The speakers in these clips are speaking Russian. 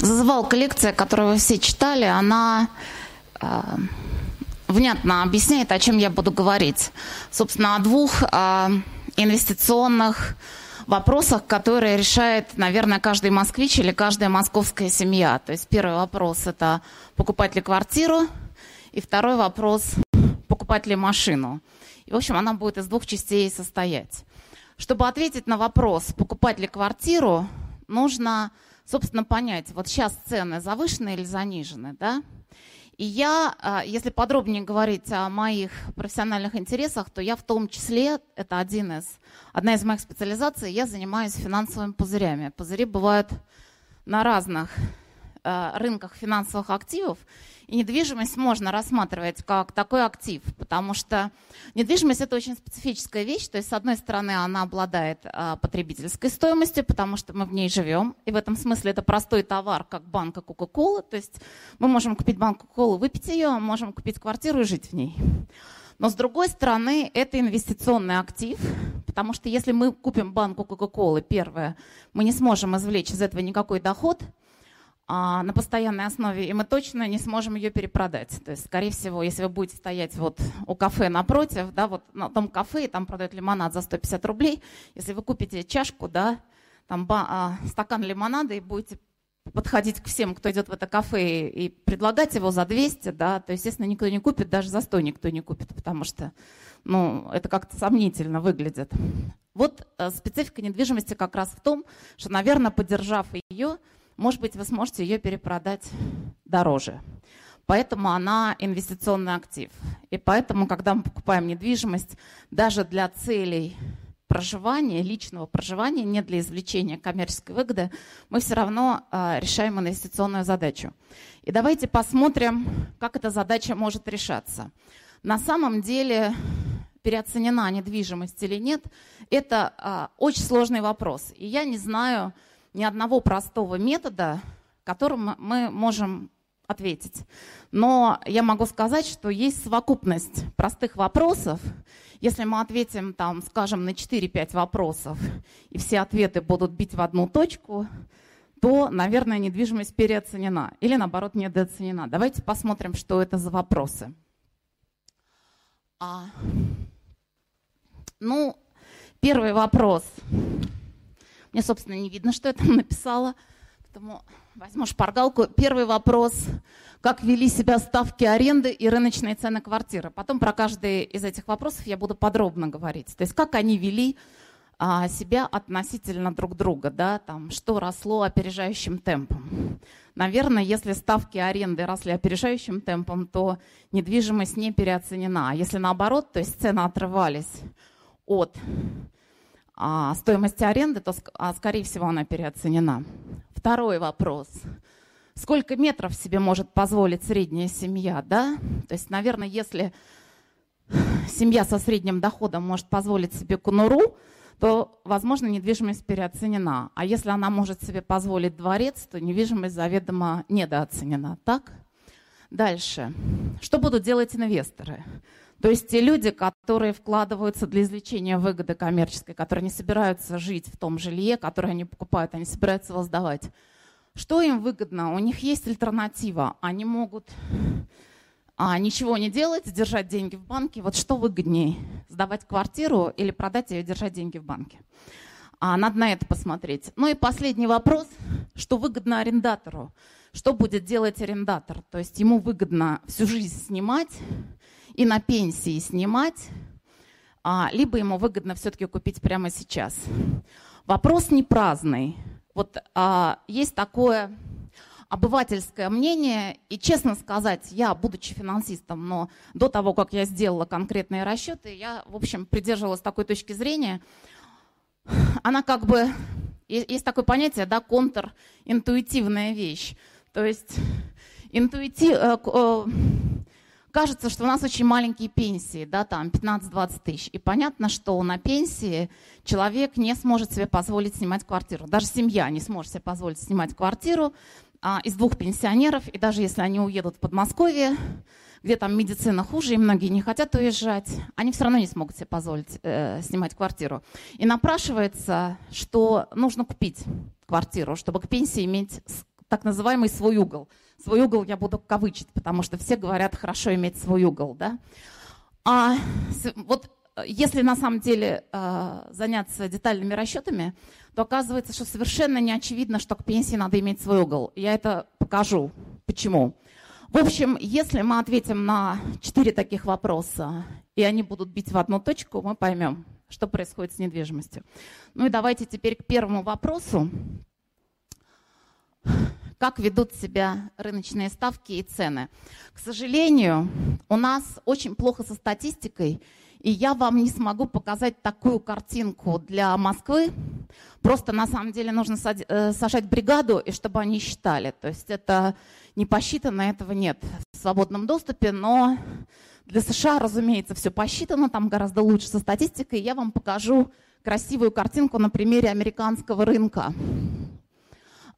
зазывалка лекция, которую вы все читали, она э, внятно объясняет, о чем я буду говорить. Собственно, о двух э, инвестиционных вопросах, которые решает, наверное, каждый москвич или каждая московская семья. То есть первый вопрос – это покупать ли квартиру, и второй вопрос – покупать ли машину. И, в общем, она будет из двух частей состоять. Чтобы ответить на вопрос, покупать ли квартиру, нужно, собственно, понять, вот сейчас цены завышены или занижены, да? И я, а, если подробнее говорить о моих профессиональных интересах, то я в том числе, это один из, одна из моих специализаций, я занимаюсь финансовыми пузырями. Пузыри бывают на разных рынках финансовых активов, и недвижимость можно рассматривать как такой актив, потому что недвижимость это очень специфическая вещь, то есть с одной стороны она обладает а, потребительской стоимостью, потому что мы в ней живем, и в этом смысле это простой товар, как банка Кока-Кола, то есть мы можем купить банку Кока-Колы, выпить ее, а можем купить квартиру и жить в ней. Но с другой стороны, это инвестиционный актив, потому что если мы купим банку Кока-Колы, первое, мы не сможем извлечь из этого никакой доход – а, на постоянной основе, и мы точно не сможем ее перепродать. То есть, скорее всего, если вы будете стоять вот у кафе напротив, да, вот на том кафе, и там продают лимонад за 150 рублей, если вы купите чашку, да, там ба, а, стакан лимонада и будете подходить к всем, кто идет в это кафе, и предлагать его за 200, да, то, естественно, никто не купит, даже за 100 никто не купит, потому что, ну, это как-то сомнительно выглядит. Вот э, специфика недвижимости как раз в том, что, наверное, поддержав ее, может быть, вы сможете ее перепродать дороже. Поэтому она инвестиционный актив. И поэтому, когда мы покупаем недвижимость, даже для целей проживания, личного проживания, не для извлечения коммерческой выгоды, мы все равно э, решаем инвестиционную задачу. И давайте посмотрим, как эта задача может решаться. На самом деле переоценена недвижимость или нет, это э, очень сложный вопрос. И я не знаю, ни одного простого метода, которым мы можем ответить. Но я могу сказать, что есть совокупность простых вопросов. Если мы ответим, там, скажем, на 4-5 вопросов, и все ответы будут бить в одну точку, то, наверное, недвижимость переоценена или, наоборот, недооценена. Давайте посмотрим, что это за вопросы. А, ну, первый вопрос. Мне, собственно, не видно, что я там написала. Поэтому возьму шпаргалку. Первый вопрос. Как вели себя ставки аренды и рыночные цены квартиры? Потом про каждый из этих вопросов я буду подробно говорить. То есть как они вели а, себя относительно друг друга, да, там, что росло опережающим темпом. Наверное, если ставки аренды росли опережающим темпом, то недвижимость не переоценена. А если наоборот, то есть цены отрывались от а, стоимости аренды, то, а, скорее всего, она переоценена. Второй вопрос. Сколько метров себе может позволить средняя семья? Да? То есть, наверное, если семья со средним доходом может позволить себе конуру, то, возможно, недвижимость переоценена. А если она может себе позволить дворец, то недвижимость заведомо недооценена. Так? Дальше. Что будут делать инвесторы? То есть те люди, которые вкладываются для извлечения выгоды коммерческой, которые не собираются жить в том жилье, которое они покупают, они собираются его сдавать. Что им выгодно? У них есть альтернатива. Они могут а, ничего не делать, держать деньги в банке. Вот что выгоднее? Сдавать квартиру или продать ее держать деньги в банке? А, надо на это посмотреть. Ну и последний вопрос. Что выгодно арендатору? Что будет делать арендатор? То есть ему выгодно всю жизнь снимать, и на пенсии снимать, а, либо ему выгодно все-таки купить прямо сейчас. Вопрос не праздный. Вот а, есть такое обывательское мнение, и честно сказать, я, будучи финансистом, но до того, как я сделала конкретные расчеты, я, в общем, придерживалась такой точки зрения, она как бы, есть такое понятие, да, контринтуитивная вещь. То есть интуитив, э, кажется, что у нас очень маленькие пенсии, да, там 15-20 тысяч. И понятно, что на пенсии человек не сможет себе позволить снимать квартиру. Даже семья не сможет себе позволить снимать квартиру а, из двух пенсионеров. И даже если они уедут в Подмосковье, где там медицина хуже, и многие не хотят уезжать, они все равно не смогут себе позволить э, снимать квартиру. И напрашивается, что нужно купить квартиру, чтобы к пенсии иметь так называемый свой угол. Свой угол я буду кавычить, потому что все говорят, хорошо иметь свой угол, да. А вот если на самом деле э, заняться детальными расчетами, то оказывается, что совершенно не очевидно, что к пенсии надо иметь свой угол. Я это покажу. Почему? В общем, если мы ответим на четыре таких вопроса, и они будут бить в одну точку, мы поймем, что происходит с недвижимостью. Ну и давайте теперь к первому вопросу. Как ведут себя рыночные ставки и цены? К сожалению, у нас очень плохо со статистикой, и я вам не смогу показать такую картинку для Москвы. Просто на самом деле нужно э, сажать бригаду, и чтобы они считали. То есть это не посчитано, этого нет в свободном доступе, но для США, разумеется, все посчитано, там гораздо лучше со статистикой. Я вам покажу красивую картинку на примере американского рынка.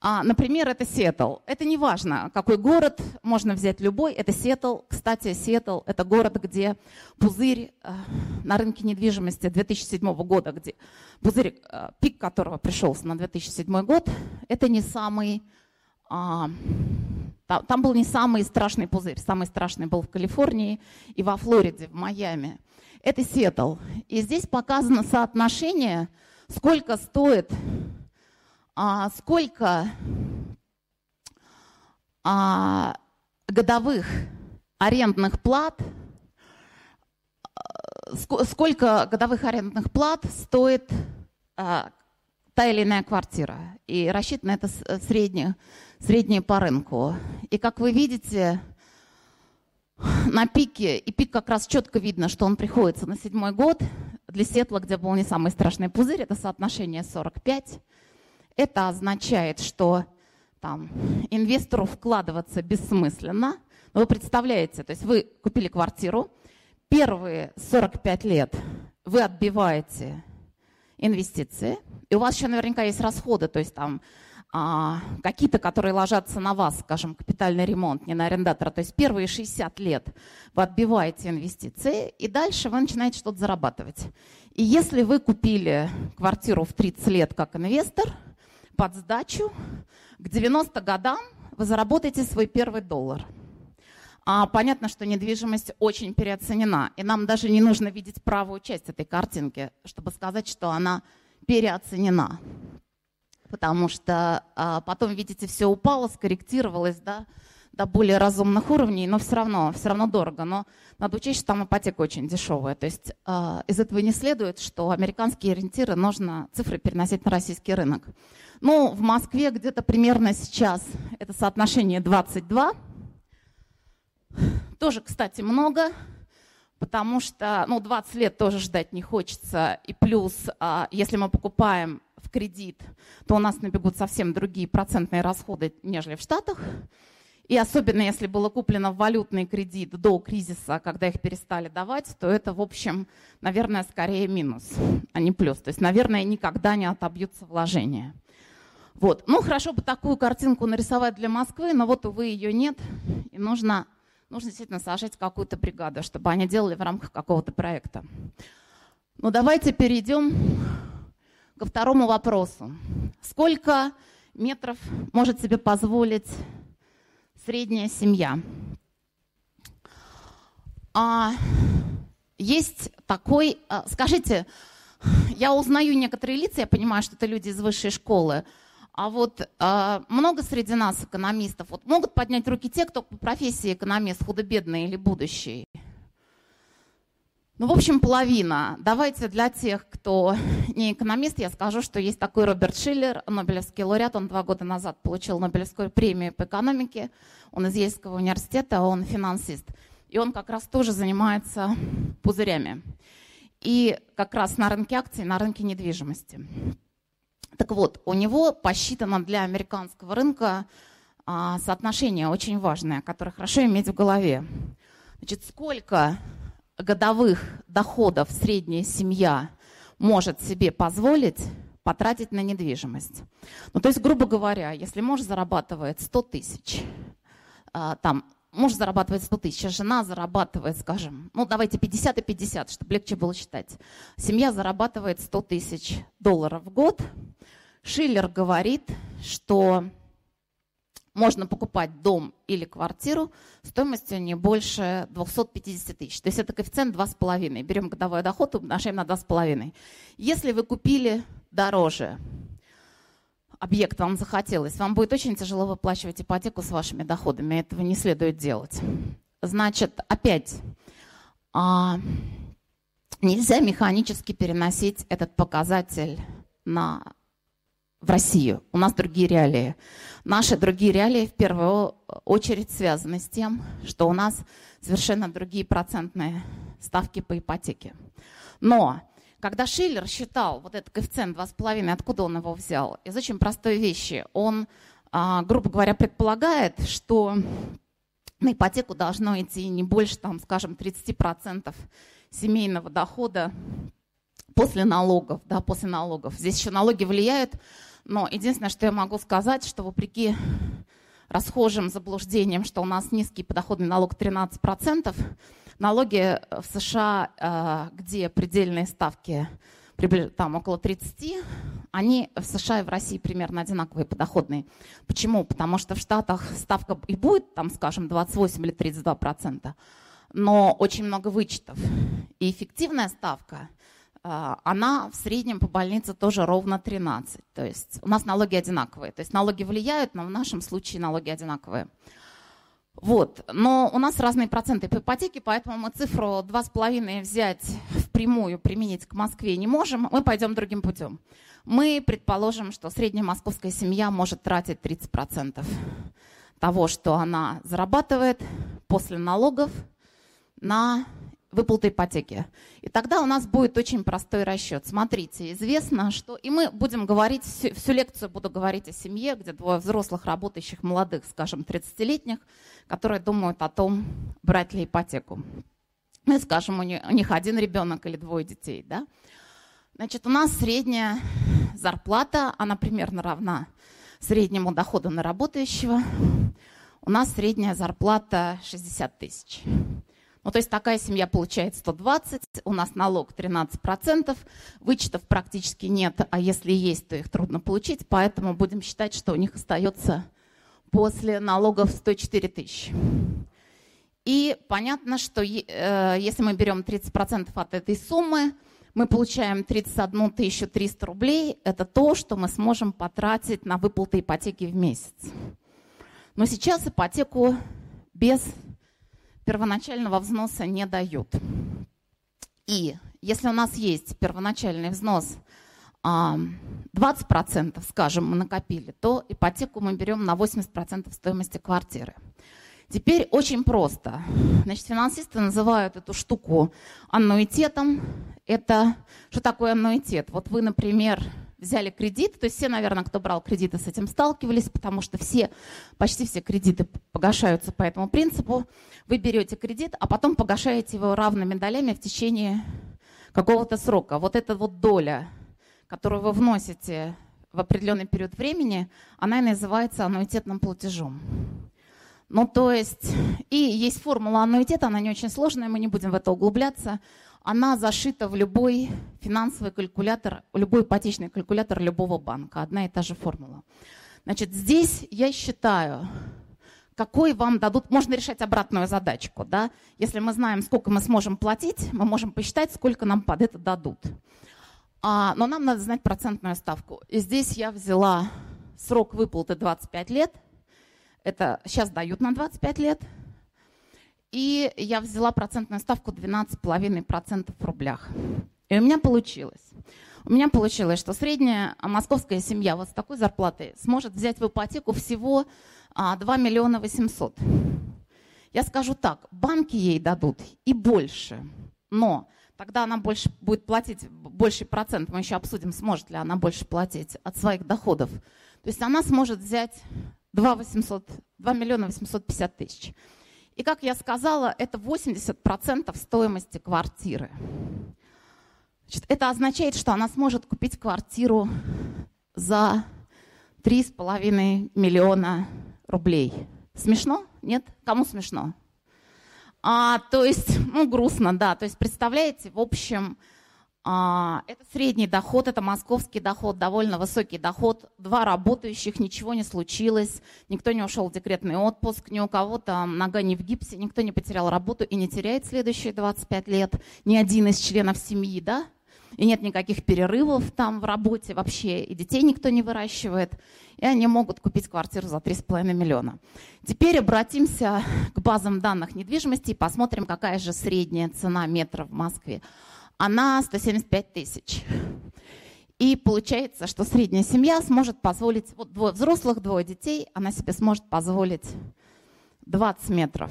А, например, это Сиэтл. Это не важно, какой город, можно взять любой. Это Сиэтл. Кстати, Сиэтл – это город, где пузырь э, на рынке недвижимости 2007 года, где пузырь, э, пик которого пришелся на 2007 год, это не самый а, там, там был не самый страшный пузырь, самый страшный был в Калифорнии и во Флориде, в Майами. Это Сиэтл. И здесь показано соотношение, сколько стоит, а, сколько а, годовых арендных плат, а, сколько годовых арендных плат стоит а, та или иная квартира. И рассчитано это среднее, среднее по рынку. И как вы видите, на пике, и пик как раз четко видно, что он приходится на седьмой год. Для Сетла, где был не самый страшный пузырь, это соотношение 45. Это означает, что там инвестору вкладываться бессмысленно. Но вы представляете, то есть вы купили квартиру, первые 45 лет вы отбиваете инвестиции, и у вас еще наверняка есть расходы, то есть там а, какие-то, которые ложатся на вас, скажем, капитальный ремонт, не на арендатора. То есть первые 60 лет вы отбиваете инвестиции, и дальше вы начинаете что-то зарабатывать. И если вы купили квартиру в 30 лет как инвестор, под сдачу, к 90 годам вы заработаете свой первый доллар. А понятно, что недвижимость очень переоценена, и нам даже не нужно видеть правую часть этой картинки, чтобы сказать, что она переоценена. Потому что а, потом, видите, все упало, скорректировалось, да, до более разумных уровней, но все равно, все равно дорого. Но надо учесть, что там ипотека очень дешевая. То есть э, из этого не следует, что американские ориентиры нужно цифры переносить на российский рынок. Ну, в Москве где-то примерно сейчас это соотношение 22. Тоже, кстати, много, потому что ну, 20 лет тоже ждать не хочется. И плюс, э, если мы покупаем в кредит, то у нас набегут совсем другие процентные расходы, нежели в Штатах. И особенно если было куплено в валютный кредит до кризиса, когда их перестали давать, то это, в общем, наверное, скорее минус, а не плюс. То есть, наверное, никогда не отобьются вложения. Вот. Ну, хорошо бы такую картинку нарисовать для Москвы, но вот, увы, ее нет. И нужно, нужно действительно сажать какую-то бригаду, чтобы они делали в рамках какого-то проекта. Ну, давайте перейдем ко второму вопросу. Сколько метров может себе позволить средняя семья. А, есть такой, а, скажите, я узнаю некоторые лица, я понимаю, что это люди из высшей школы, а вот а, много среди нас экономистов, вот могут поднять руки те, кто по профессии экономист, худо-бедный или будущий? Ну, в общем, половина. Давайте для тех, кто не экономист, я скажу, что есть такой Роберт Шиллер, Нобелевский лауреат. Он два года назад получил Нобелевскую премию по экономике. Он из Ельского университета, он финансист. И он как раз тоже занимается пузырями. И как раз на рынке акций, на рынке недвижимости. Так вот, у него посчитано для американского рынка а, соотношение очень важное, которое хорошо иметь в голове. Значит, сколько годовых доходов средняя семья может себе позволить потратить на недвижимость. Ну, то есть, грубо говоря, если муж зарабатывает 100 тысяч, а, там, муж зарабатывает 100 тысяч, а жена зарабатывает, скажем, ну, давайте 50 и 50, чтобы легче было считать. Семья зарабатывает 100 тысяч долларов в год. Шиллер говорит, что можно покупать дом или квартиру стоимостью не больше 250 тысяч. То есть это коэффициент 2,5. Берем годовой доход, умножаем на 2,5. Если вы купили дороже, объект вам захотелось, вам будет очень тяжело выплачивать ипотеку с вашими доходами. Этого не следует делать. Значит, опять, а, нельзя механически переносить этот показатель на в Россию. У нас другие реалии. Наши другие реалии в первую очередь связаны с тем, что у нас совершенно другие процентные ставки по ипотеке. Но когда Шиллер считал вот этот коэффициент 2,5, откуда он его взял? Из очень простой вещи. Он, а, грубо говоря, предполагает, что на ипотеку должно идти не больше, там, скажем, 30% семейного дохода после налогов, да, после налогов. Здесь еще налоги влияют но единственное, что я могу сказать, что вопреки расхожим заблуждениям, что у нас низкий подоходный налог 13%, налоги в США, э, где предельные ставки там около 30, они в США и в России примерно одинаковые подоходные. Почему? Потому что в Штатах ставка и будет, там, скажем, 28 или 32 процента, но очень много вычетов. И эффективная ставка она в среднем по больнице тоже ровно 13. То есть у нас налоги одинаковые. То есть налоги влияют, но в нашем случае налоги одинаковые. Вот. Но у нас разные проценты по ипотеке, поэтому мы цифру 2,5 взять впрямую, применить к Москве не можем. Мы пойдем другим путем. Мы предположим, что средняя московская семья может тратить 30% того, что она зарабатывает после налогов на выплаты ипотеки. И тогда у нас будет очень простой расчет. Смотрите, известно, что... И мы будем говорить, всю, всю лекцию буду говорить о семье, где двое взрослых, работающих, молодых, скажем, 30-летних, которые думают о том, брать ли ипотеку. Мы скажем, у них, у них один ребенок или двое детей, да? Значит, у нас средняя зарплата, она примерно равна среднему доходу на работающего. У нас средняя зарплата 60 тысяч. Ну, то есть такая семья получает 120, у нас налог 13%, вычетов практически нет, а если есть, то их трудно получить, поэтому будем считать, что у них остается после налогов 104 тысячи. И понятно, что э, если мы берем 30% от этой суммы, мы получаем 31 300 рублей. Это то, что мы сможем потратить на выплаты ипотеки в месяц. Но сейчас ипотеку без первоначального взноса не дают. И если у нас есть первоначальный взнос 20%, скажем, мы накопили, то ипотеку мы берем на 80% стоимости квартиры. Теперь очень просто. Значит, финансисты называют эту штуку аннуитетом. Это что такое аннуитет? Вот вы, например, взяли кредит, то есть все, наверное, кто брал кредиты, с этим сталкивались, потому что все, почти все кредиты погашаются по этому принципу. Вы берете кредит, а потом погашаете его равными долями в течение какого-то срока. Вот эта вот доля, которую вы вносите в определенный период времени, она и называется аннуитетным платежом. Ну, то есть, и есть формула аннуитета, она не очень сложная, мы не будем в это углубляться она зашита в любой финансовый калькулятор, любой ипотечный калькулятор любого банка. Одна и та же формула. Значит, здесь я считаю, какой вам дадут, можно решать обратную задачку, да? Если мы знаем, сколько мы сможем платить, мы можем посчитать, сколько нам под это дадут. А, но нам надо знать процентную ставку. И здесь я взяла срок выплаты 25 лет. Это сейчас дают на 25 лет – и я взяла процентную ставку 12,5% в рублях. И у меня получилось. У меня получилось, что средняя московская семья вот с такой зарплатой сможет взять в ипотеку всего 2 а, миллиона 800. Я скажу так, банки ей дадут и больше, но тогда она больше будет платить, больший процент, мы еще обсудим, сможет ли она больше платить от своих доходов. То есть она сможет взять 2, 800, 2 миллиона 850 тысяч. И, как я сказала, это 80% стоимости квартиры. Значит, это означает, что она сможет купить квартиру за 3,5 миллиона рублей. Смешно? Нет? Кому смешно? А, то есть, ну, грустно, да. То есть, представляете, в общем, это средний доход, это московский доход, довольно высокий доход. Два работающих, ничего не случилось, никто не ушел в декретный отпуск, ни у кого там нога не в гипсе, никто не потерял работу и не теряет следующие 25 лет. Ни один из членов семьи, да? И нет никаких перерывов там в работе вообще, и детей никто не выращивает. И они могут купить квартиру за 3,5 миллиона. Теперь обратимся к базам данных недвижимости и посмотрим, какая же средняя цена метра в Москве она 175 тысяч. И получается, что средняя семья сможет позволить, вот двое взрослых, двое детей, она себе сможет позволить 20 метров.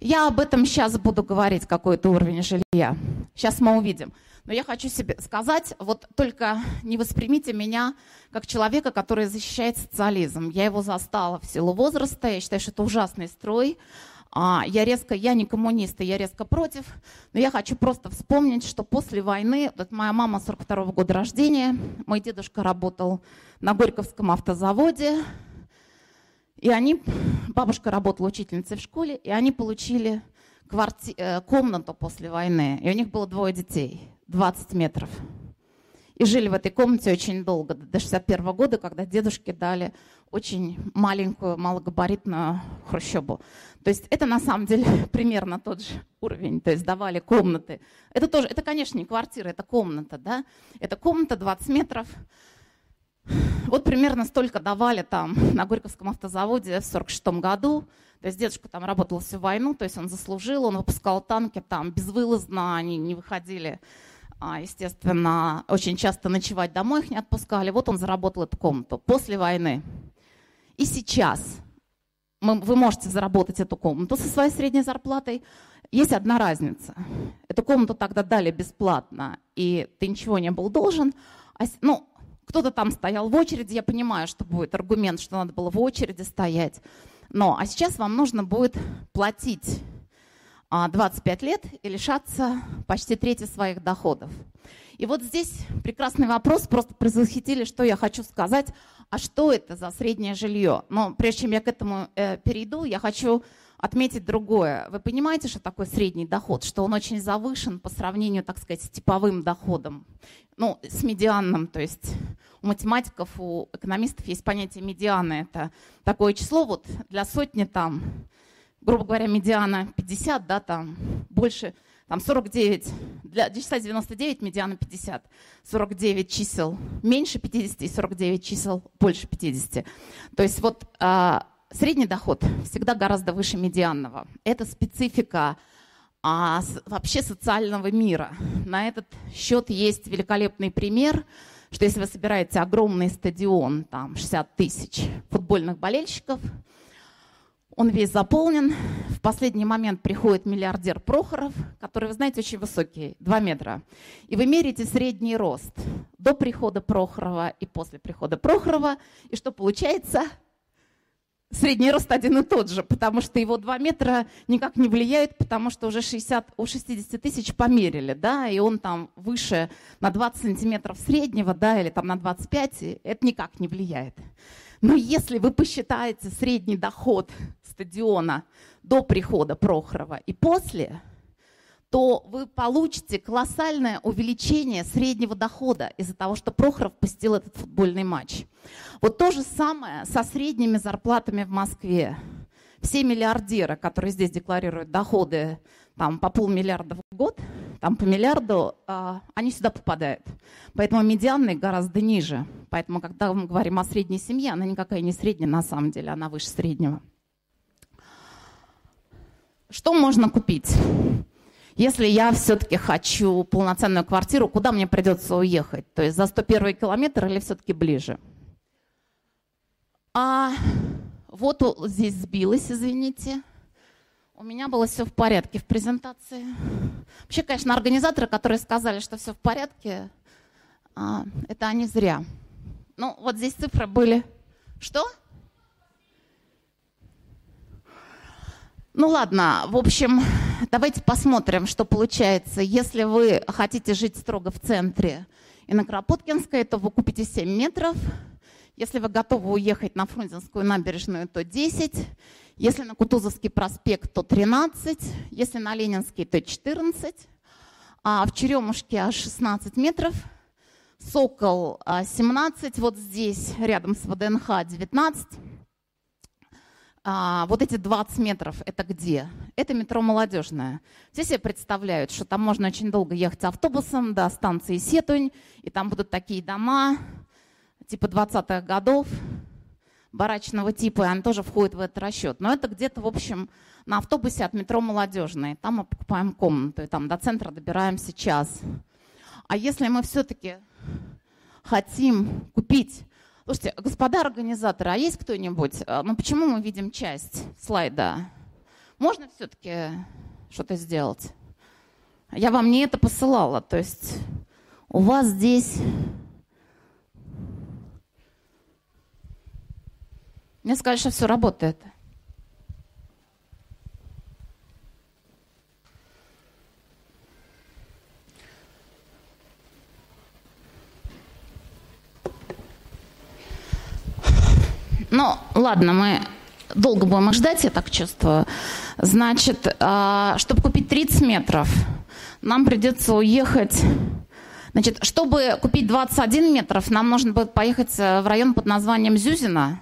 Я об этом сейчас буду говорить, какой-то уровень жилья. Сейчас мы увидим. Но я хочу себе сказать, вот только не воспримите меня как человека, который защищает социализм. Я его застала в силу возраста, я считаю, что это ужасный строй, а, я резко, я не коммунист, и я резко против, но я хочу просто вспомнить, что после войны, вот моя мама 42 -го года рождения, мой дедушка работал на Горьковском автозаводе, и они, бабушка работала учительницей в школе, и они получили кварти, э, комнату после войны, и у них было двое детей, 20 метров. И жили в этой комнате очень долго, до 61 года, когда дедушке дали очень маленькую, малогабаритную хрущебу. То есть это на самом деле примерно тот же уровень. То есть давали комнаты. Это тоже, это, конечно, не квартира, это комната, да? Это комната 20 метров. Вот примерно столько давали там на Горьковском автозаводе в 46 году. То есть дедушка там работал всю войну, то есть он заслужил, он выпускал танки там безвылазно, они не выходили а, естественно, очень часто ночевать домой их не отпускали. Вот он заработал эту комнату после войны. И сейчас вы можете заработать эту комнату со своей средней зарплатой. Есть одна разница. Эту комнату тогда дали бесплатно, и ты ничего не был должен. А, ну, кто-то там стоял в очереди, я понимаю, что будет аргумент, что надо было в очереди стоять. Но, а сейчас вам нужно будет платить 25 а, лет и лишаться почти трети своих доходов. И вот здесь прекрасный вопрос, просто предвосхитили, что я хочу сказать, а что это за среднее жилье? Но прежде чем я к этому э, перейду, я хочу отметить другое. Вы понимаете, что такое средний доход? Что он очень завышен по сравнению, так сказать, с типовым доходом, ну, с медианным, то есть у математиков, у экономистов есть понятие медианы. Это такое число вот для сотни там грубо говоря, медиана 50, да, там больше, там 49, для, числа 99 медиана 50, 49 чисел меньше 50 и 49 чисел больше 50. То есть вот а, средний доход всегда гораздо выше медианного. Это специфика а, вообще социального мира. На этот счет есть великолепный пример, что если вы собираете огромный стадион, там 60 тысяч футбольных болельщиков – он весь заполнен. В последний момент приходит миллиардер Прохоров, который, вы знаете, очень высокий, 2 метра. И вы меряете средний рост до прихода Прохорова и после прихода Прохорова. И что получается? Средний рост один и тот же, потому что его 2 метра никак не влияют, потому что уже 60, у 60 тысяч померили, да, и он там выше на 20 сантиметров среднего, да, или там на 25, это никак не влияет. Но если вы посчитаете средний доход стадиона до прихода Прохорова и после, то вы получите колоссальное увеличение среднего дохода из-за того, что Прохоров посетил этот футбольный матч. Вот то же самое со средними зарплатами в Москве. Все миллиардеры, которые здесь декларируют доходы там, по полмиллиарда в год, там по миллиарду, а, они сюда попадают. Поэтому медианные гораздо ниже. Поэтому, когда мы говорим о средней семье, она никакая не средняя на самом деле, она выше среднего. Что можно купить? Если я все-таки хочу полноценную квартиру, куда мне придется уехать? То есть за 101 километр или все-таки ближе? А вот здесь сбилась, извините. У меня было все в порядке в презентации. Вообще, конечно, организаторы, которые сказали, что все в порядке, а, это они зря. Ну, вот здесь цифры были. Что? Ну ладно, в общем, давайте посмотрим, что получается. Если вы хотите жить строго в центре и на Кропоткинской, то вы купите 7 метров. Если вы готовы уехать на Фрунзенскую набережную, то 10. Если на Кутузовский проспект, то 13. Если на Ленинский, то 14. а в Черемушке аж 16 метров, Сокол 17, вот здесь рядом с ВДНХ 19. А, вот эти 20 метров, это где? Это метро «Молодежное». Все себе представляют, что там можно очень долго ехать автобусом до станции Сетунь, и там будут такие дома, типа 20-х годов, барачного типа, и они тоже входят в этот расчет. Но это где-то, в общем, на автобусе от метро «Молодежное». Там мы покупаем комнату, и там до центра добираемся час. А если мы все-таки хотим купить Слушайте, господа организаторы, а есть кто-нибудь? А, ну почему мы видим часть слайда? Можно все-таки что-то сделать? Я вам не это посылала, то есть у вас здесь... Мне сказали, что все работает. Ну, ладно, мы долго будем их ждать, я так чувствую. Значит, а, чтобы купить 30 метров, нам придется уехать... Значит, чтобы купить 21 метров, нам нужно будет поехать э, в район под названием Зюзина,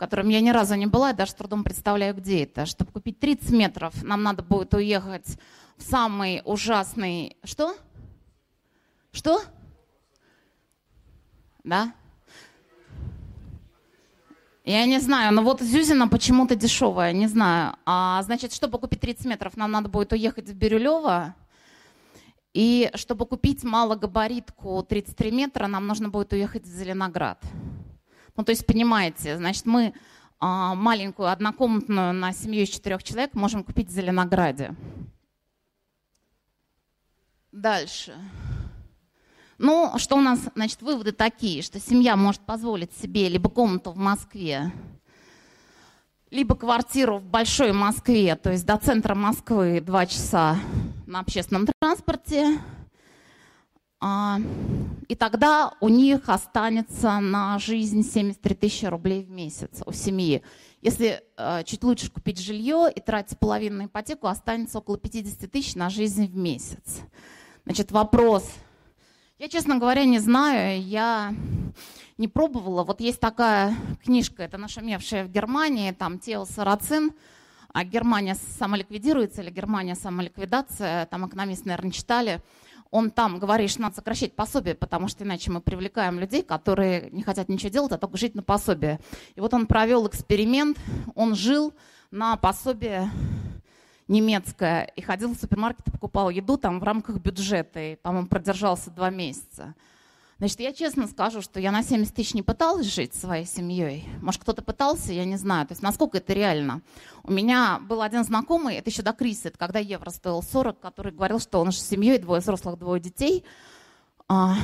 котором я ни разу не была, я даже с трудом представляю, где это. Чтобы купить 30 метров, нам надо будет уехать в самый ужасный... Что? Что? Да? Я не знаю, но вот Зюзина почему-то дешевая, не знаю. А, значит, чтобы купить 30 метров, нам надо будет уехать в Бирюлево. И чтобы купить малогабаритку 33 метра, нам нужно будет уехать в Зеленоград. Ну, то есть, понимаете, значит, мы а, маленькую однокомнатную на семью из четырех человек можем купить в Зеленограде. Дальше. Ну, что у нас, значит, выводы такие, что семья может позволить себе либо комнату в Москве, либо квартиру в большой Москве, то есть до центра Москвы два часа на общественном транспорте. А, и тогда у них останется на жизнь 73 тысячи рублей в месяц у семьи. Если э, чуть лучше купить жилье и тратить половину на ипотеку, останется около 50 тысяч на жизнь в месяц. Значит, вопрос – я, честно говоря, не знаю, я не пробовала. Вот есть такая книжка, это нашумевшая в Германии, там Тео Сарацин, а Германия самоликвидируется или Германия самоликвидация, там экономисты, наверное, читали. Он там говорит, что надо сокращать пособие, потому что иначе мы привлекаем людей, которые не хотят ничего делать, а только жить на пособие. И вот он провел эксперимент, он жил на пособие немецкая, и ходил в супермаркет и покупал еду там в рамках бюджета, и, по-моему, продержался два месяца. Значит, я честно скажу, что я на 70 тысяч не пыталась жить своей семьей. Может, кто-то пытался, я не знаю. То есть, насколько это реально. У меня был один знакомый, это еще до кризиса, это когда евро стоил 40, который говорил, что он с семьей, двое взрослых, двое детей, а,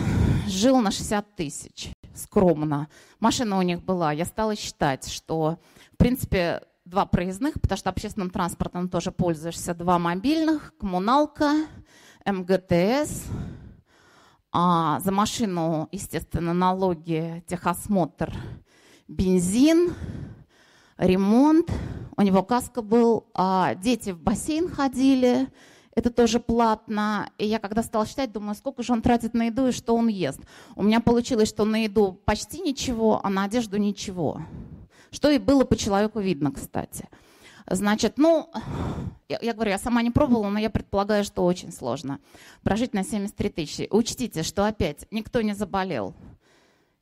жил на 60 тысяч, скромно. Машина у них была. Я стала считать, что, в принципе, два проездных, потому что общественным транспортом тоже пользуешься, два мобильных, коммуналка, МГТС, а за машину, естественно, налоги, техосмотр, бензин, ремонт. У него каска был, а дети в бассейн ходили, это тоже платно. И я когда стала считать, думаю, сколько же он тратит на еду и что он ест. У меня получилось, что на еду почти ничего, а на одежду ничего. Что и было по человеку видно, кстати. Значит, ну, я, я говорю, я сама не пробовала, но я предполагаю, что очень сложно прожить на 73 тысячи. Учтите, что опять никто не заболел,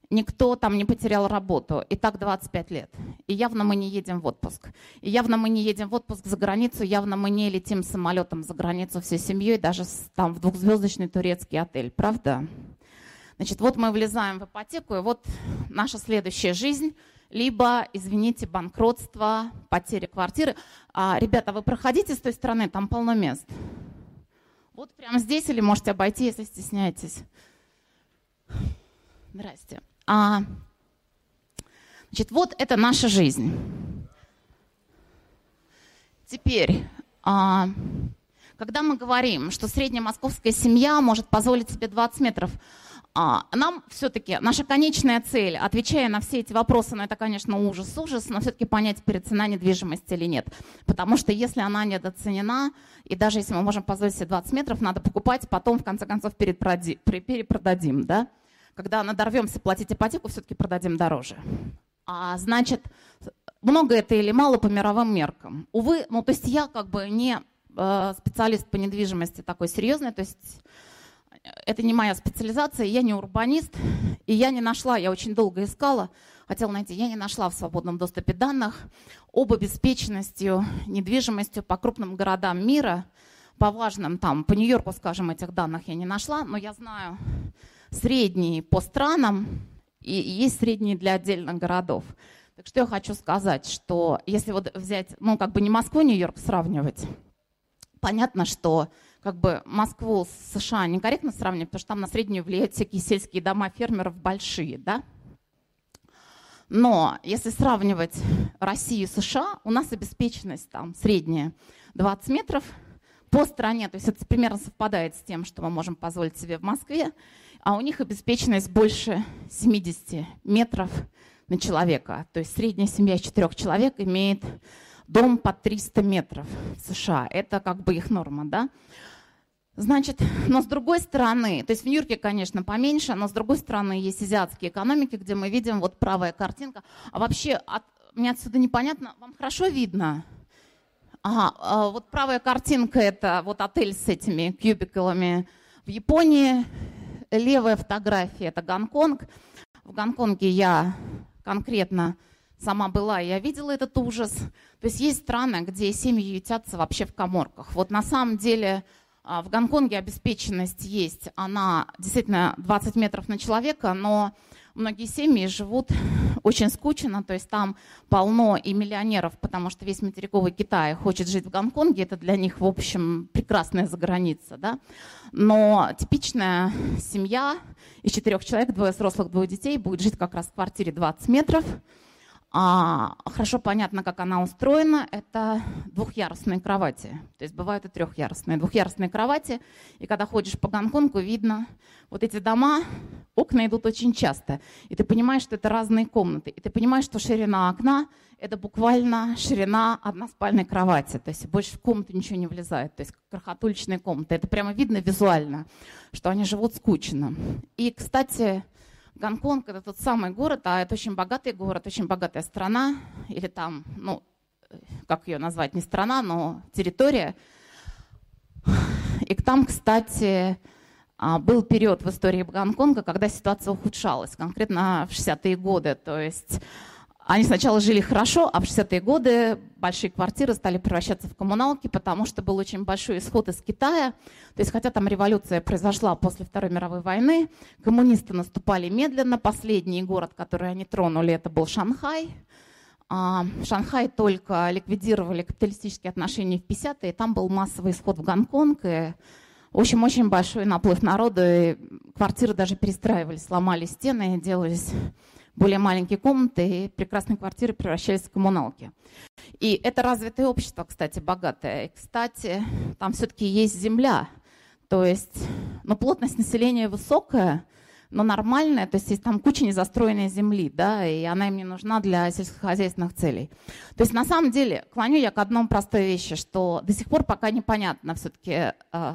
никто там не потерял работу. И так 25 лет. И явно мы не едем в отпуск. И явно мы не едем в отпуск за границу, явно мы не летим самолетом за границу всей семьей, даже там в двухзвездочный турецкий отель. Правда? Значит, вот мы влезаем в ипотеку, и вот наша следующая жизнь – либо, извините, банкротство, потеря квартиры. А, ребята, вы проходите с той стороны, там полно мест. Вот прямо здесь или можете обойти, если стесняетесь. Здрасте. А, значит, вот это наша жизнь. Теперь, а, когда мы говорим, что средняя московская семья может позволить себе 20 метров, а, нам все-таки наша конечная цель, отвечая на все эти вопросы, ну это, конечно, ужас, ужас, но все-таки понять, перед цена недвижимости или нет. Потому что если она недооценена, и даже если мы можем позволить себе 20 метров, надо покупать, потом, в конце концов, перепродадим, да? Когда надорвемся платить ипотеку, все-таки продадим дороже. А значит, много это или мало по мировым меркам. Увы, ну то есть я как бы не э, специалист по недвижимости такой серьезный, то есть это не моя специализация, я не урбанист, и я не нашла, я очень долго искала, хотела найти, я не нашла в свободном доступе данных об обеспеченностью недвижимостью по крупным городам мира, по важным там, по Нью-Йорку, скажем, этих данных я не нашла, но я знаю средние по странам, и есть средние для отдельных городов. Так что я хочу сказать, что если вот взять, ну как бы не Москву, Нью-Йорк сравнивать, понятно, что как бы Москву с США некорректно сравнивать, потому что там на среднюю влияют всякие сельские дома фермеров большие, да? Но если сравнивать Россию и США, у нас обеспеченность там средняя 20 метров по стране, то есть это примерно совпадает с тем, что мы можем позволить себе в Москве, а у них обеспеченность больше 70 метров на человека. То есть средняя семья из четырех человек имеет дом по 300 метров в США. Это как бы их норма, да? Значит, но с другой стороны, то есть в Нью-Йорке, конечно, поменьше, но с другой стороны есть азиатские экономики, где мы видим вот правая картинка. А вообще, от, мне отсюда непонятно, вам хорошо видно? Ага, а вот правая картинка это вот отель с этими кубикулами в Японии. Левая фотография это Гонконг. В Гонконге я конкретно сама была, я видела этот ужас. То есть есть страны, где семьи ютятся вообще в коморках. Вот на самом деле в Гонконге обеспеченность есть, она действительно 20 метров на человека, но многие семьи живут очень скучно, то есть там полно и миллионеров, потому что весь материковый Китай хочет жить в Гонконге, это для них, в общем, прекрасная заграница, да. Но типичная семья из четырех человек, двое взрослых, двое детей, будет жить как раз в квартире 20 метров, а, хорошо понятно, как она устроена. Это двухъярусные кровати. То есть бывают и трехъярусные. Двухъярусные кровати. И когда ходишь по Гонконгу, видно вот эти дома, окна идут очень часто. И ты понимаешь, что это разные комнаты. И ты понимаешь, что ширина окна – это буквально ширина односпальной кровати. То есть больше в комнату ничего не влезает. То есть крохотуличные комнаты. Это прямо видно визуально, что они живут скучно. И, кстати, Гонконг это тот самый город, а это очень богатый город, очень богатая страна, или там, ну, как ее назвать, не страна, но территория. И там, кстати, а, был период в истории Гонконга, когда ситуация ухудшалась, конкретно в 60-е годы. То есть они сначала жили хорошо, а в 60-е годы большие квартиры стали превращаться в коммуналки, потому что был очень большой исход из Китая. То есть, хотя там революция произошла после Второй мировой войны, коммунисты наступали медленно. Последний город, который они тронули, это был Шанхай. А, Шанхай только ликвидировали капиталистические отношения в 50-е, там был массовый исход в Гонконг, и, в общем, очень большой наплыв народа, и квартиры даже перестраивались, сломали стены, делались более маленькие комнаты, и прекрасные квартиры превращались в коммуналки. И это развитое общество, кстати, богатое. И, кстати, там все-таки есть земля. То есть, ну, плотность населения высокая, но нормальная, то есть есть там куча незастроенной земли, да, и она им не нужна для сельскохозяйственных целей. То есть на самом деле клоню я к одной простой вещи, что до сих пор пока непонятно все-таки, э,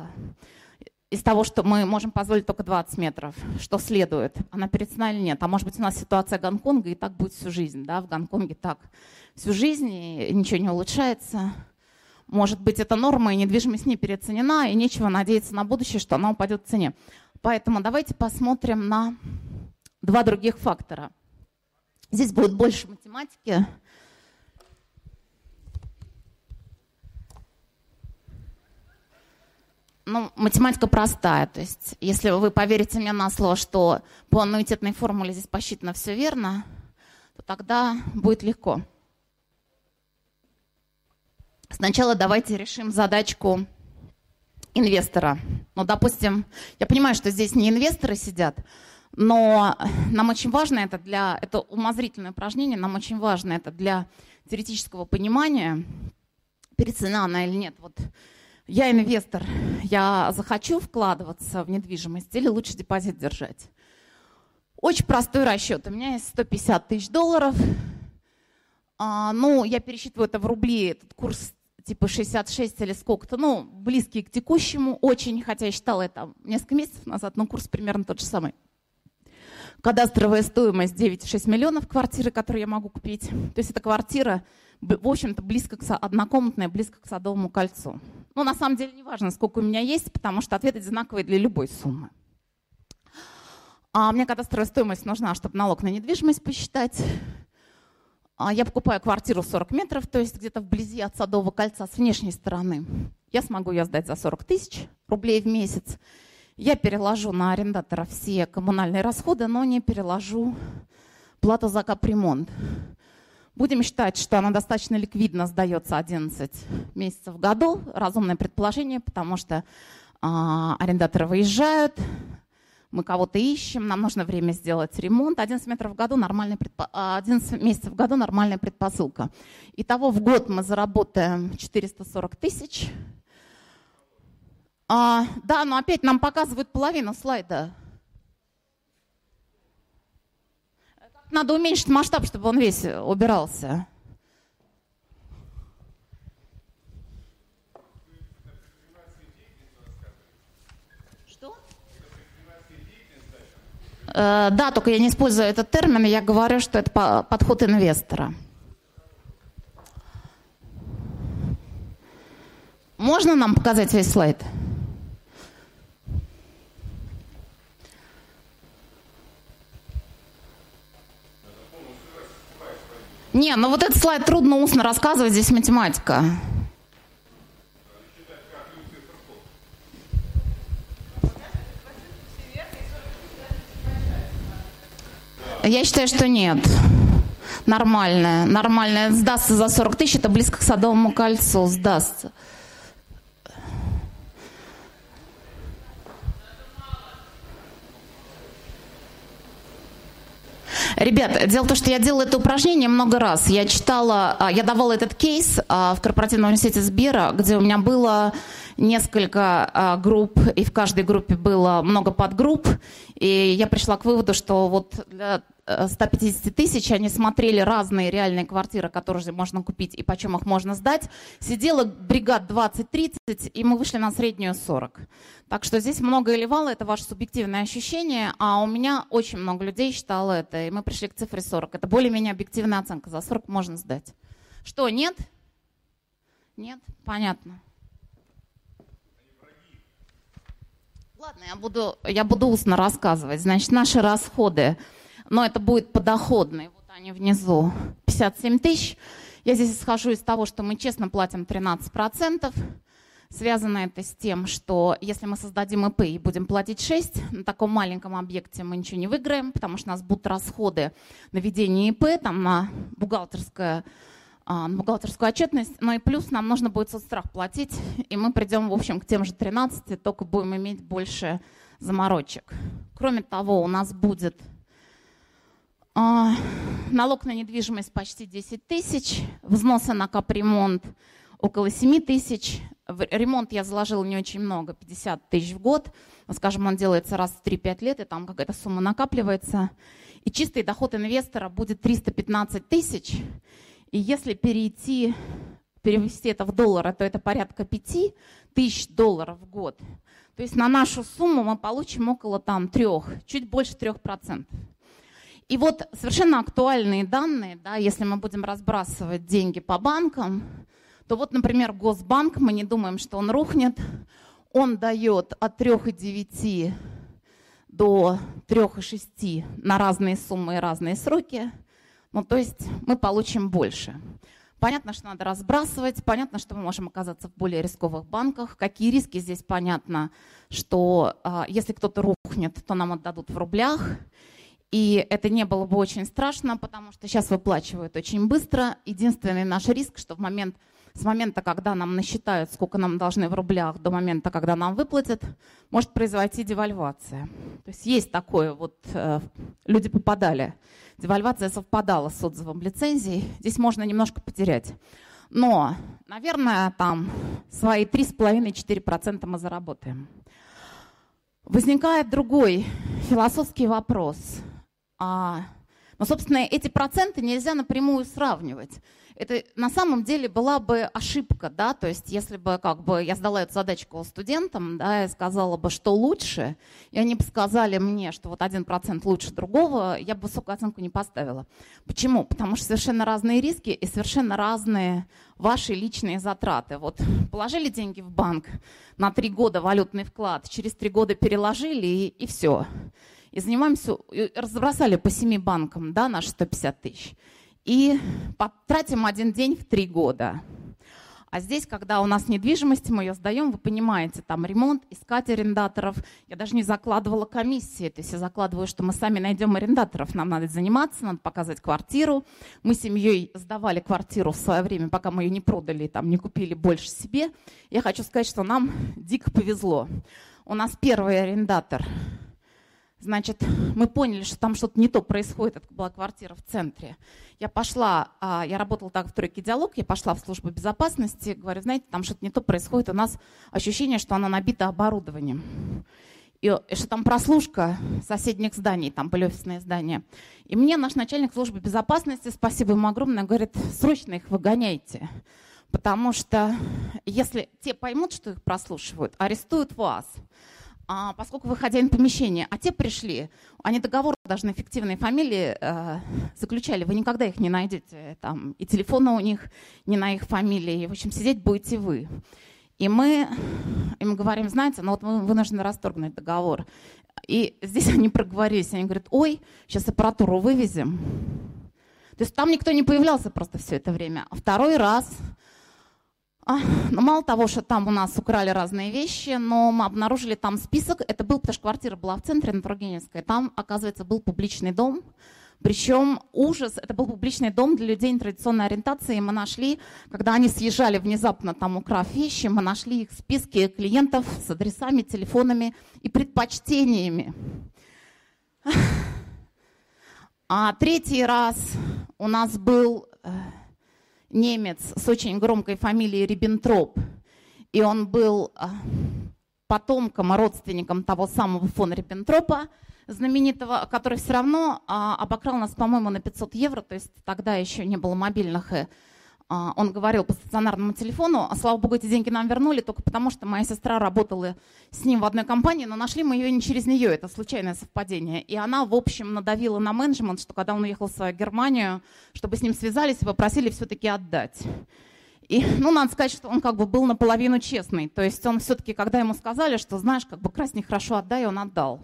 из того, что мы можем позволить только 20 метров, что следует, она перецена или нет. А может быть у нас ситуация Гонконга и так будет всю жизнь, да, в Гонконге так всю жизнь, и ничего не улучшается. Может быть, эта норма и недвижимость не переоценена, и нечего надеяться на будущее, что она упадет в цене. Поэтому давайте посмотрим на два других фактора. Здесь будет больше математики, Ну, математика простая. То есть, если вы поверите мне на слово, что по аннуитетной формуле здесь посчитано все верно, то тогда будет легко. Сначала давайте решим задачку инвестора. Ну, допустим, я понимаю, что здесь не инвесторы сидят, но нам очень важно это для... Это умозрительное упражнение, нам очень важно это для теоретического понимания, перецена она или нет. Вот Я инвестор, я захочу вкладываться в недвижимость или лучше депозит держать? Очень простой расчет. У меня есть 150 тысяч долларов. А, ну, я пересчитываю это в рубли, этот курс типа 66 или сколько-то, ну, близкий к текущему очень, хотя я считала это несколько месяцев назад, но курс примерно тот же самый. Кадастровая стоимость 9,6 миллионов квартиры, которую я могу купить. То есть это квартира, в общем-то, близко к однокомнатная, близко к Садовому кольцу. Ну, на самом деле, не важно, сколько у меня есть, потому что ответ одинаковый для любой суммы. А мне кадастровая стоимость нужна, чтобы налог на недвижимость посчитать. А я покупаю квартиру 40 метров, то есть где-то вблизи от Садового кольца с внешней стороны. Я смогу ее сдать за 40 тысяч рублей в месяц. Я переложу на арендатора все коммунальные расходы, но не переложу плату за капремонт. Будем считать, что она достаточно ликвидно сдается 11 месяцев в году. Разумное предположение, потому что а, арендаторы выезжают, мы кого-то ищем, нам нужно время сделать ремонт. 11, метров в году предпо... 11 месяцев в году нормальная предпосылка. Итого в год мы заработаем 440 тысяч. А, да, но опять нам показывают половину слайда. Надо уменьшить масштаб, чтобы он весь убирался. Э, да, только я не использую этот термин, я говорю, что это подход инвестора. Можно нам показать весь слайд? Не, ну вот этот слайд трудно устно рассказывать, здесь математика. Я считаю, что нет. Нормальная. Нормальная. Сдастся за 40 тысяч, это близко к Садовому кольцу. Сдастся. Ребят, дело в том, что я делала это упражнение много раз. Я читала, а, я давала этот кейс а, в корпоративном университете Сбера, где у меня было несколько а, групп, и в каждой группе было много подгрупп. И я пришла к выводу, что вот для 150 э, тысяч, они смотрели разные реальные квартиры, которые можно купить и почем их можно сдать. Сидела бригад 20-30, и мы вышли на среднюю 40. Так что здесь много или мало, это ваше субъективное ощущение, а у меня очень много людей считало это, и мы пришли к цифре 40. Это более-менее объективная оценка, за 40 можно сдать. Что, нет? Нет? Понятно. Ладно, я буду, я буду устно рассказывать. Значит, наши расходы но это будет подоходный. Вот они внизу, 57 тысяч. Я здесь исхожу из того, что мы честно платим 13%. Связано это с тем, что если мы создадим ИП и будем платить 6, на таком маленьком объекте мы ничего не выиграем, потому что у нас будут расходы на ведение ИП, там на бухгалтерское а, на бухгалтерскую отчетность, но и плюс нам нужно будет соцстрах платить, и мы придем, в общем, к тем же 13, только будем иметь больше заморочек. Кроме того, у нас будет а, налог на недвижимость почти 10 тысяч, взносы на капремонт около 7 тысяч. Ремонт я заложила не очень много, 50 тысяч в год. Скажем, он делается раз в 3-5 лет, и там какая-то сумма накапливается. И чистый доход инвестора будет 315 тысяч. И если перейти, перевести это в доллары, то это порядка 5 тысяч долларов в год. То есть на нашу сумму мы получим около там 3, чуть больше 3%. И вот совершенно актуальные данные, да, если мы будем разбрасывать деньги по банкам, то вот, например, Госбанк, мы не думаем, что он рухнет, он дает от 3,9 до 3,6 на разные суммы и разные сроки. Ну, то есть мы получим больше. Понятно, что надо разбрасывать, понятно, что мы можем оказаться в более рисковых банках. Какие риски здесь понятно, что э, если кто-то рухнет, то нам отдадут в рублях. И это не было бы очень страшно, потому что сейчас выплачивают очень быстро. Единственный наш риск, что в момент, с момента, когда нам насчитают, сколько нам должны в рублях, до момента, когда нам выплатят, может произойти девальвация. То есть есть такое, вот э, люди попадали. Девальвация совпадала с отзывом лицензии. Здесь можно немножко потерять. Но, наверное, там свои 3,5-4% мы заработаем. Возникает другой философский вопрос. А, ну, собственно, эти проценты нельзя напрямую сравнивать это на самом деле была бы ошибка, да, то есть если бы как бы я сдала эту задачку студентам, да, и сказала бы, что лучше, и они бы сказали мне, что вот один процент лучше другого, я бы высокую оценку не поставила. Почему? Потому что совершенно разные риски и совершенно разные ваши личные затраты. Вот положили деньги в банк на три года валютный вклад, через три года переложили и, и все. И занимаемся, и разбросали по семи банкам, да, наши 150 тысяч и потратим один день в три года. А здесь, когда у нас недвижимость, мы ее сдаем, вы понимаете, там ремонт, искать арендаторов. Я даже не закладывала комиссии, то есть я закладываю, что мы сами найдем арендаторов, нам надо заниматься, надо показать квартиру. Мы семьей сдавали квартиру в свое время, пока мы ее не продали, там не купили больше себе. Я хочу сказать, что нам дико повезло. У нас первый арендатор – Значит, мы поняли, что там что-то не то происходит. Это была квартира в центре. Я пошла, а, я работала так в тройке диалог, я пошла в службу безопасности, говорю, знаете, там что-то не то происходит. У нас ощущение, что она набита оборудованием. И, и что там прослушка соседних зданий, там были офисные здания. И мне наш начальник службы безопасности, спасибо ему огромное, говорит, срочно их выгоняйте. Потому что если те поймут, что их прослушивают, арестуют вас а, поскольку вы хозяин помещения, а те пришли, они договор даже на фиктивные фамилии э, заключали, вы никогда их не найдете, там, и телефона у них не на их фамилии, в общем, сидеть будете вы. И мы им говорим, знаете, ну вот мы вынуждены расторгнуть договор. И здесь они проговорились, они говорят, ой, сейчас аппаратуру вывезем. То есть там никто не появлялся просто все это время. А второй раз мало того, что там у нас украли разные вещи, но мы обнаружили там список. Это был, потому что квартира была в центре, на Тургеневской. Там, оказывается, был публичный дом. Причем ужас, это был публичный дом для людей нетрадиционной ориентации. Мы нашли, когда они съезжали внезапно там, украв вещи, мы нашли их списки клиентов с адресами, телефонами и предпочтениями. А третий раз у нас был э, немец с очень громкой фамилией Риббентроп, и он был а, потомком, родственником того самого фон Риббентропа, знаменитого, который все равно а, обокрал нас, по-моему, на 500 евро, то есть тогда еще не было мобильных и он говорил по стационарному телефону, а слава богу, эти деньги нам вернули только потому, что моя сестра работала с ним в одной компании, но нашли мы ее не через нее, это случайное совпадение. И она, в общем, надавила на менеджмент, что когда он уехал в свою Германию, чтобы с ним связались и попросили все-таки отдать. И, ну, надо сказать, что он как бы был наполовину честный. То есть он все-таки, когда ему сказали, что, знаешь, как бы красть нехорошо отдай, он отдал.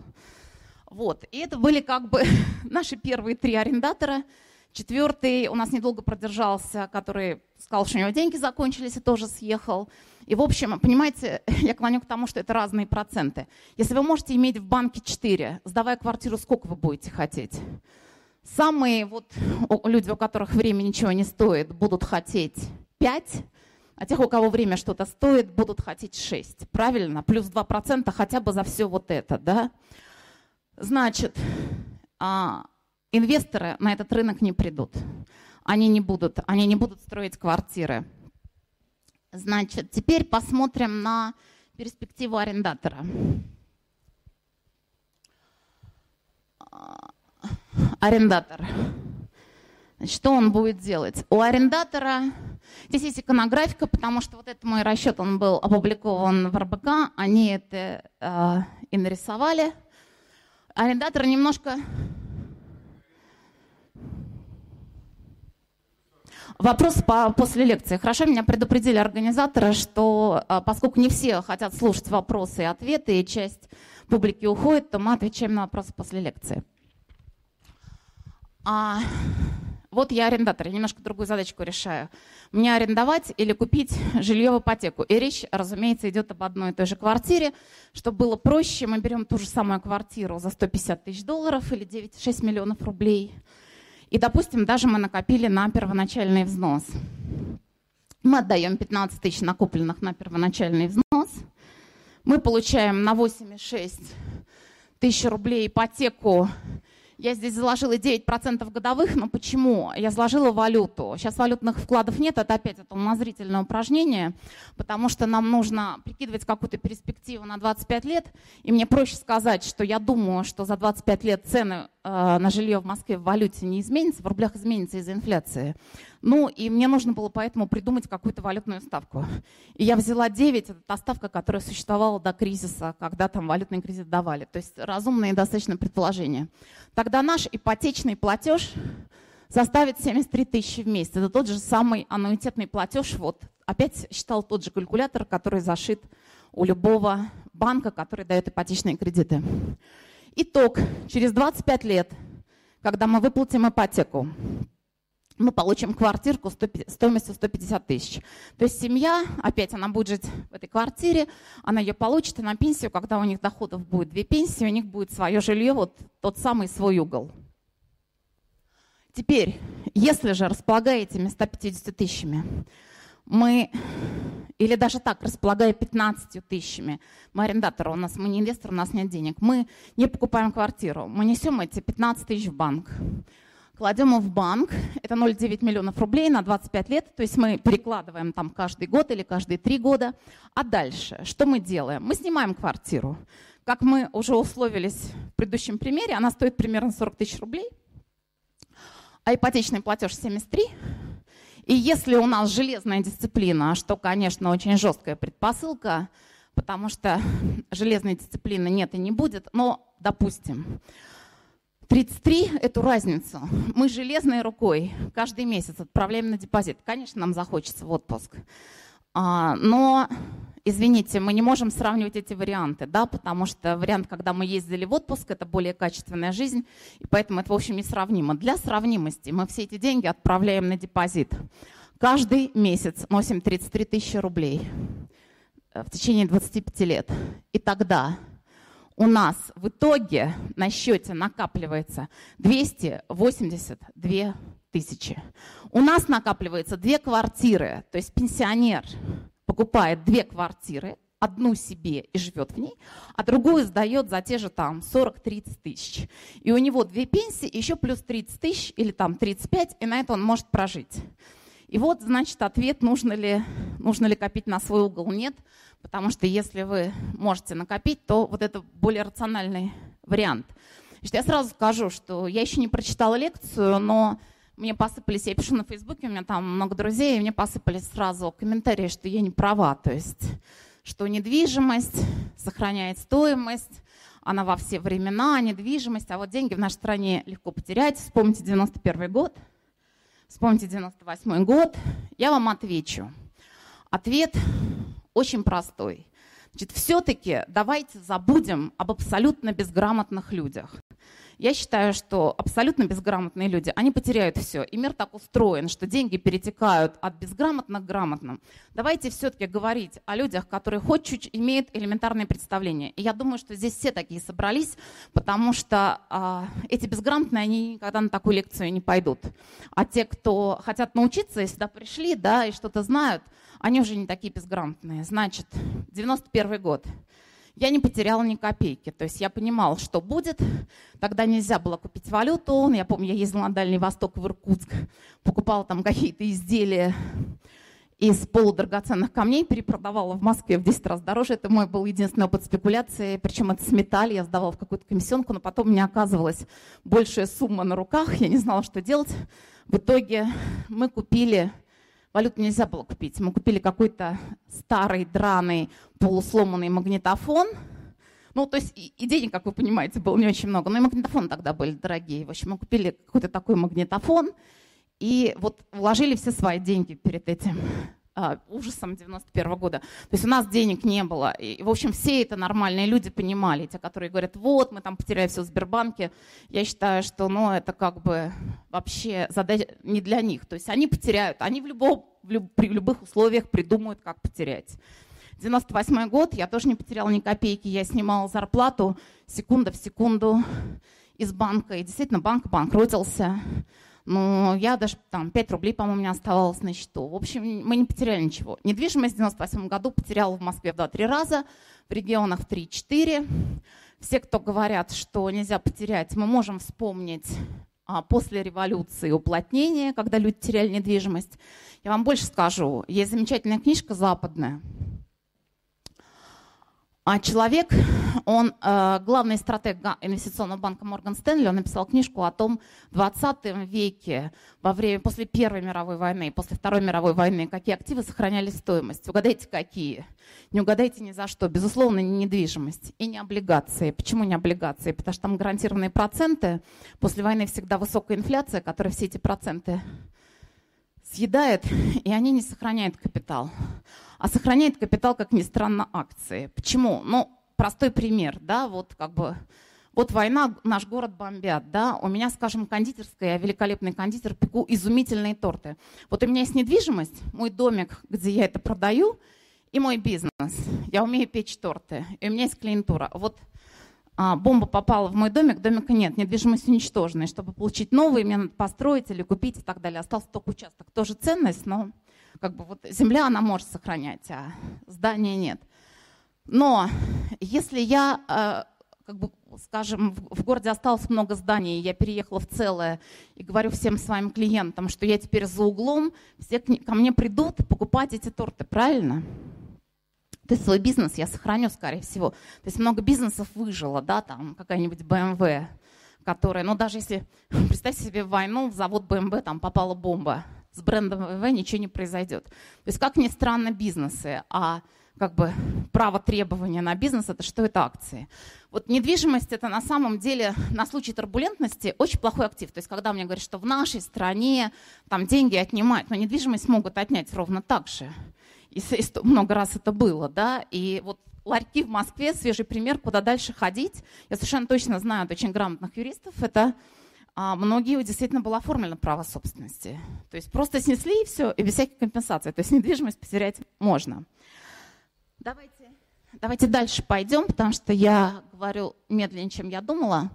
Вот. И это были как бы наши первые три арендатора – Четвертый у нас недолго продержался, который сказал, что у него деньги закончились и тоже съехал. И, в общем, понимаете, я клоню к тому, что это разные проценты. Если вы можете иметь в банке 4, сдавая квартиру, сколько вы будете хотеть? Самые вот люди, у которых время ничего не стоит, будут хотеть 5, а тех, у кого время что-то стоит, будут хотеть 6. Правильно? Плюс 2% хотя бы за все вот это, да? Значит, а, инвесторы на этот рынок не придут. Они не будут, они не будут строить квартиры. Значит, теперь посмотрим на перспективу арендатора. Арендатор. что он будет делать? У арендатора, здесь есть иконографика, потому что вот этот мой расчет, он был опубликован в РБК, они это э, и нарисовали. Арендатор немножко Вопрос по, после лекции. Хорошо, меня предупредили организаторы, что а, поскольку не все хотят слушать вопросы и ответы, и часть публики уходит, то мы отвечаем на вопросы после лекции. А, вот я арендатор, я немножко другую задачку решаю. Мне арендовать или купить жилье в ипотеку. И речь, разумеется, идет об одной и той же квартире. Чтобы было проще, мы берем ту же самую квартиру за 150 тысяч долларов или 9,6 миллионов рублей – и, допустим, даже мы накопили на первоначальный взнос. Мы отдаем 15 тысяч накопленных на первоначальный взнос. Мы получаем на 8,6 тысяч рублей ипотеку Я здесь заложила 9% годовых, но почему? Я заложила валюту. Сейчас валютных вкладов нет, это опять это умозрительное упражнение, потому что нам нужно прикидывать какую-то перспективу на 25 лет, и мне проще сказать, что я думаю, что за 25 лет цены на жилье в Москве в валюте не изменятся, в рублях изменятся из-за инфляции. Ну, и мне нужно было поэтому придумать какую-то валютную ставку. И я взяла 9, это та ставка, которая существовала до кризиса, когда там валютный кредит давали. То есть разумные достаточно предположения тогда наш ипотечный платеж составит 73 тысячи в месяц. Это тот же самый аннуитетный платеж. Вот опять считал тот же калькулятор, который зашит у любого банка, который дает ипотечные кредиты. Итог. Через 25 лет, когда мы выплатим ипотеку, мы получим квартирку стоимостью 150 тысяч. То есть семья, опять она будет жить в этой квартире, она ее получит, и на пенсию, когда у них доходов будет две пенсии, у них будет свое жилье, вот тот самый свой угол. Теперь, если же располагая этими 150 тысячами, мы, или даже так, располагая 15 тысячами, мы арендатор, у нас, мы не инвестор, у нас нет денег, мы не покупаем квартиру, мы несем эти 15 тысяч в банк, кладем в банк, это 0,9 миллионов рублей на 25 лет, то есть мы перекладываем там каждый год или каждые три года. А дальше, что мы делаем? Мы снимаем квартиру. Как мы уже условились в предыдущем примере, она стоит примерно 40 тысяч рублей, а ипотечный платеж 73. И если у нас железная дисциплина, что, конечно, очень жесткая предпосылка, потому что железной дисциплины нет и не будет, но, допустим, 33 эту разницу мы железной рукой каждый месяц отправляем на депозит. Конечно, нам захочется в отпуск. А, но, извините, мы не можем сравнивать эти варианты, да, потому что вариант, когда мы ездили в отпуск, это более качественная жизнь, и поэтому это, в общем, несравнимо. Для сравнимости мы все эти деньги отправляем на депозит. Каждый месяц носим 33 тысячи рублей в течение 25 лет. И тогда у нас в итоге на счете накапливается 282 тысячи. У нас накапливается две квартиры, то есть пенсионер покупает две квартиры, одну себе и живет в ней, а другую сдает за те же там 40-30 тысяч. И у него две пенсии, еще плюс 30 тысяч или там 35, и на это он может прожить. И вот, значит, ответ, нужно ли, нужно ли копить на свой угол, нет. Потому что если вы можете накопить, то вот это более рациональный вариант. Значит, я сразу скажу, что я еще не прочитала лекцию, но мне посыпались, я пишу на Фейсбуке, у меня там много друзей, и мне посыпались сразу комментарии, что я не права, то есть, что недвижимость сохраняет стоимость, она во все времена, недвижимость, а вот деньги в нашей стране легко потерять. Вспомните 91 год, вспомните 98 год, я вам отвечу. Ответ очень простой. Значит, все-таки давайте забудем об абсолютно безграмотных людях. Я считаю, что абсолютно безграмотные люди, они потеряют все. И мир так устроен, что деньги перетекают от безграмотных к грамотным. Давайте все-таки говорить о людях, которые хоть чуть имеют элементарные представления. И я думаю, что здесь все такие собрались, потому что а, эти безграмотные, они никогда на такую лекцию не пойдут. А те, кто хотят научиться и сюда пришли, да, и что-то знают, они уже не такие безграмотные. Значит, 91 год. Я не потеряла ни копейки. То есть я понимала, что будет. Тогда нельзя было купить валюту. Я помню, я ездила на Дальний Восток, в Иркутск, покупала там какие-то изделия из полудрагоценных камней, перепродавала в Москве в 10 раз дороже. Это мой был единственный опыт спекуляции. Причем это с металл, я сдавала в какую-то комиссионку, но потом у меня оказывалась большая сумма на руках. Я не знала, что делать. В итоге мы купили Валюту нельзя было купить. Мы купили какой-то старый, драный, полусломанный магнитофон. Ну, то есть и, и денег, как вы понимаете, было не очень много. Но и магнитофоны тогда были дорогие. В общем, мы купили какой-то такой магнитофон. И вот вложили все свои деньги перед этим ужасом 91 -го года. То есть у нас денег не было. И, в общем, все это нормальные люди понимали, те, которые говорят, вот, мы там потеряли все в Сбербанке. Я считаю, что, ну, это как бы вообще задача не для них. То есть они потеряют, они в любом, в люб, при любых условиях придумают, как потерять. 98 год, я тоже не потеряла ни копейки, я снимала зарплату секунда в секунду из банка, и действительно банк банкротился. Но я даже там 5 рублей, по-моему, у меня оставалось на счету. В общем, мы не потеряли ничего. Недвижимость в 98 году потеряла в Москве в 2-3 раза, в регионах в 3-4. все, кто говорят, что нельзя потерять, мы можем вспомнить а, после революции уплотнение, когда люди теряли недвижимость. Я вам больше скажу, есть замечательная книжка западная – а человек, он э, главный стратег инвестиционного банка Морган Стэнли, он написал книжку о том, в 20 веке, во время, после Первой мировой войны, после Второй мировой войны, какие активы сохраняли стоимость. Угадайте, какие? Не угадайте ни за что. Безусловно, не недвижимость и не облигации. Почему не облигации? Потому что там гарантированные проценты. После войны всегда высокая инфляция, которая все эти проценты съедает, и они не сохраняют капитал а сохраняет капитал, как ни странно, акции. Почему? Ну, простой пример, да, вот как бы вот война, наш город бомбят, да, у меня, скажем, кондитерская, я великолепный кондитер, пеку изумительные торты. Вот у меня есть недвижимость, мой домик, где я это продаю, и мой бизнес. Я умею печь торты, и у меня есть клиентура. Вот а, бомба попала в мой домик, домика нет, недвижимость уничтожена. И чтобы получить новый, мне надо построить или купить и так далее. Остался только участок. Тоже ценность, но как бы вот земля, она может сохранять, а здания нет. Но если я, э, как бы, скажем, в городе осталось много зданий, я переехала в целое и говорю всем своим клиентам, что я теперь за углом, все ко мне придут покупать эти торты, правильно? То есть свой бизнес я сохраню, скорее всего. То есть много бизнесов выжило, да, там какая-нибудь BMW, которая, ну даже если, представьте себе войну, в завод BMW там попала бомба, с брендом ВВ ничего не произойдет. То есть, как ни странно, бизнесы, а как бы право требования на бизнес, это что это акции. Вот недвижимость это на самом деле на случай турбулентности очень плохой актив. То есть когда мне говорят, что в нашей стране там деньги отнимают, но недвижимость могут отнять ровно так же. И много раз это было, да, и вот ларьки в Москве, свежий пример, куда дальше ходить. Я совершенно точно знаю от очень грамотных юристов, это а многие действительно было оформлено право собственности. То есть просто снесли и все, и без всяких компенсаций. То есть недвижимость потерять можно. Давайте, давайте дальше пойдем, потому что я говорю медленнее, чем я думала.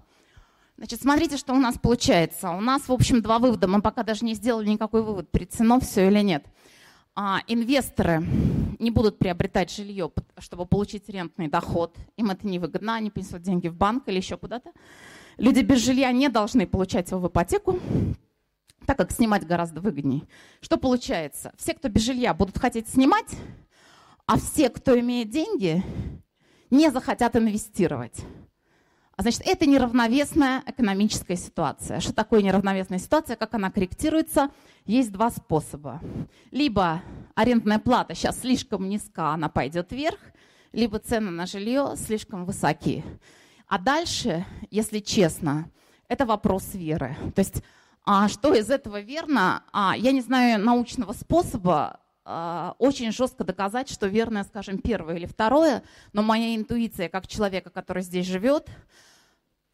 Значит, смотрите, что у нас получается. У нас, в общем, два вывода. Мы пока даже не сделали никакой вывод, прицено все или нет. А, инвесторы не будут приобретать жилье, чтобы получить рентный доход. Им это невыгодно, они принесут деньги в банк или еще куда-то. Люди без жилья не должны получать его в ипотеку, так как снимать гораздо выгоднее. Что получается? Все, кто без жилья, будут хотеть снимать, а все, кто имеет деньги, не захотят инвестировать. А значит, это неравновесная экономическая ситуация. Что такое неравновесная ситуация, как она корректируется? Есть два способа. Либо арендная плата сейчас слишком низка, она пойдет вверх, либо цены на жилье слишком высоки. А дальше, если честно, это вопрос веры. То есть, а что из этого верно? А, я не знаю научного способа а, очень жестко доказать, что верное, скажем, первое или второе, но моя интуиция, как человека, который здесь живет,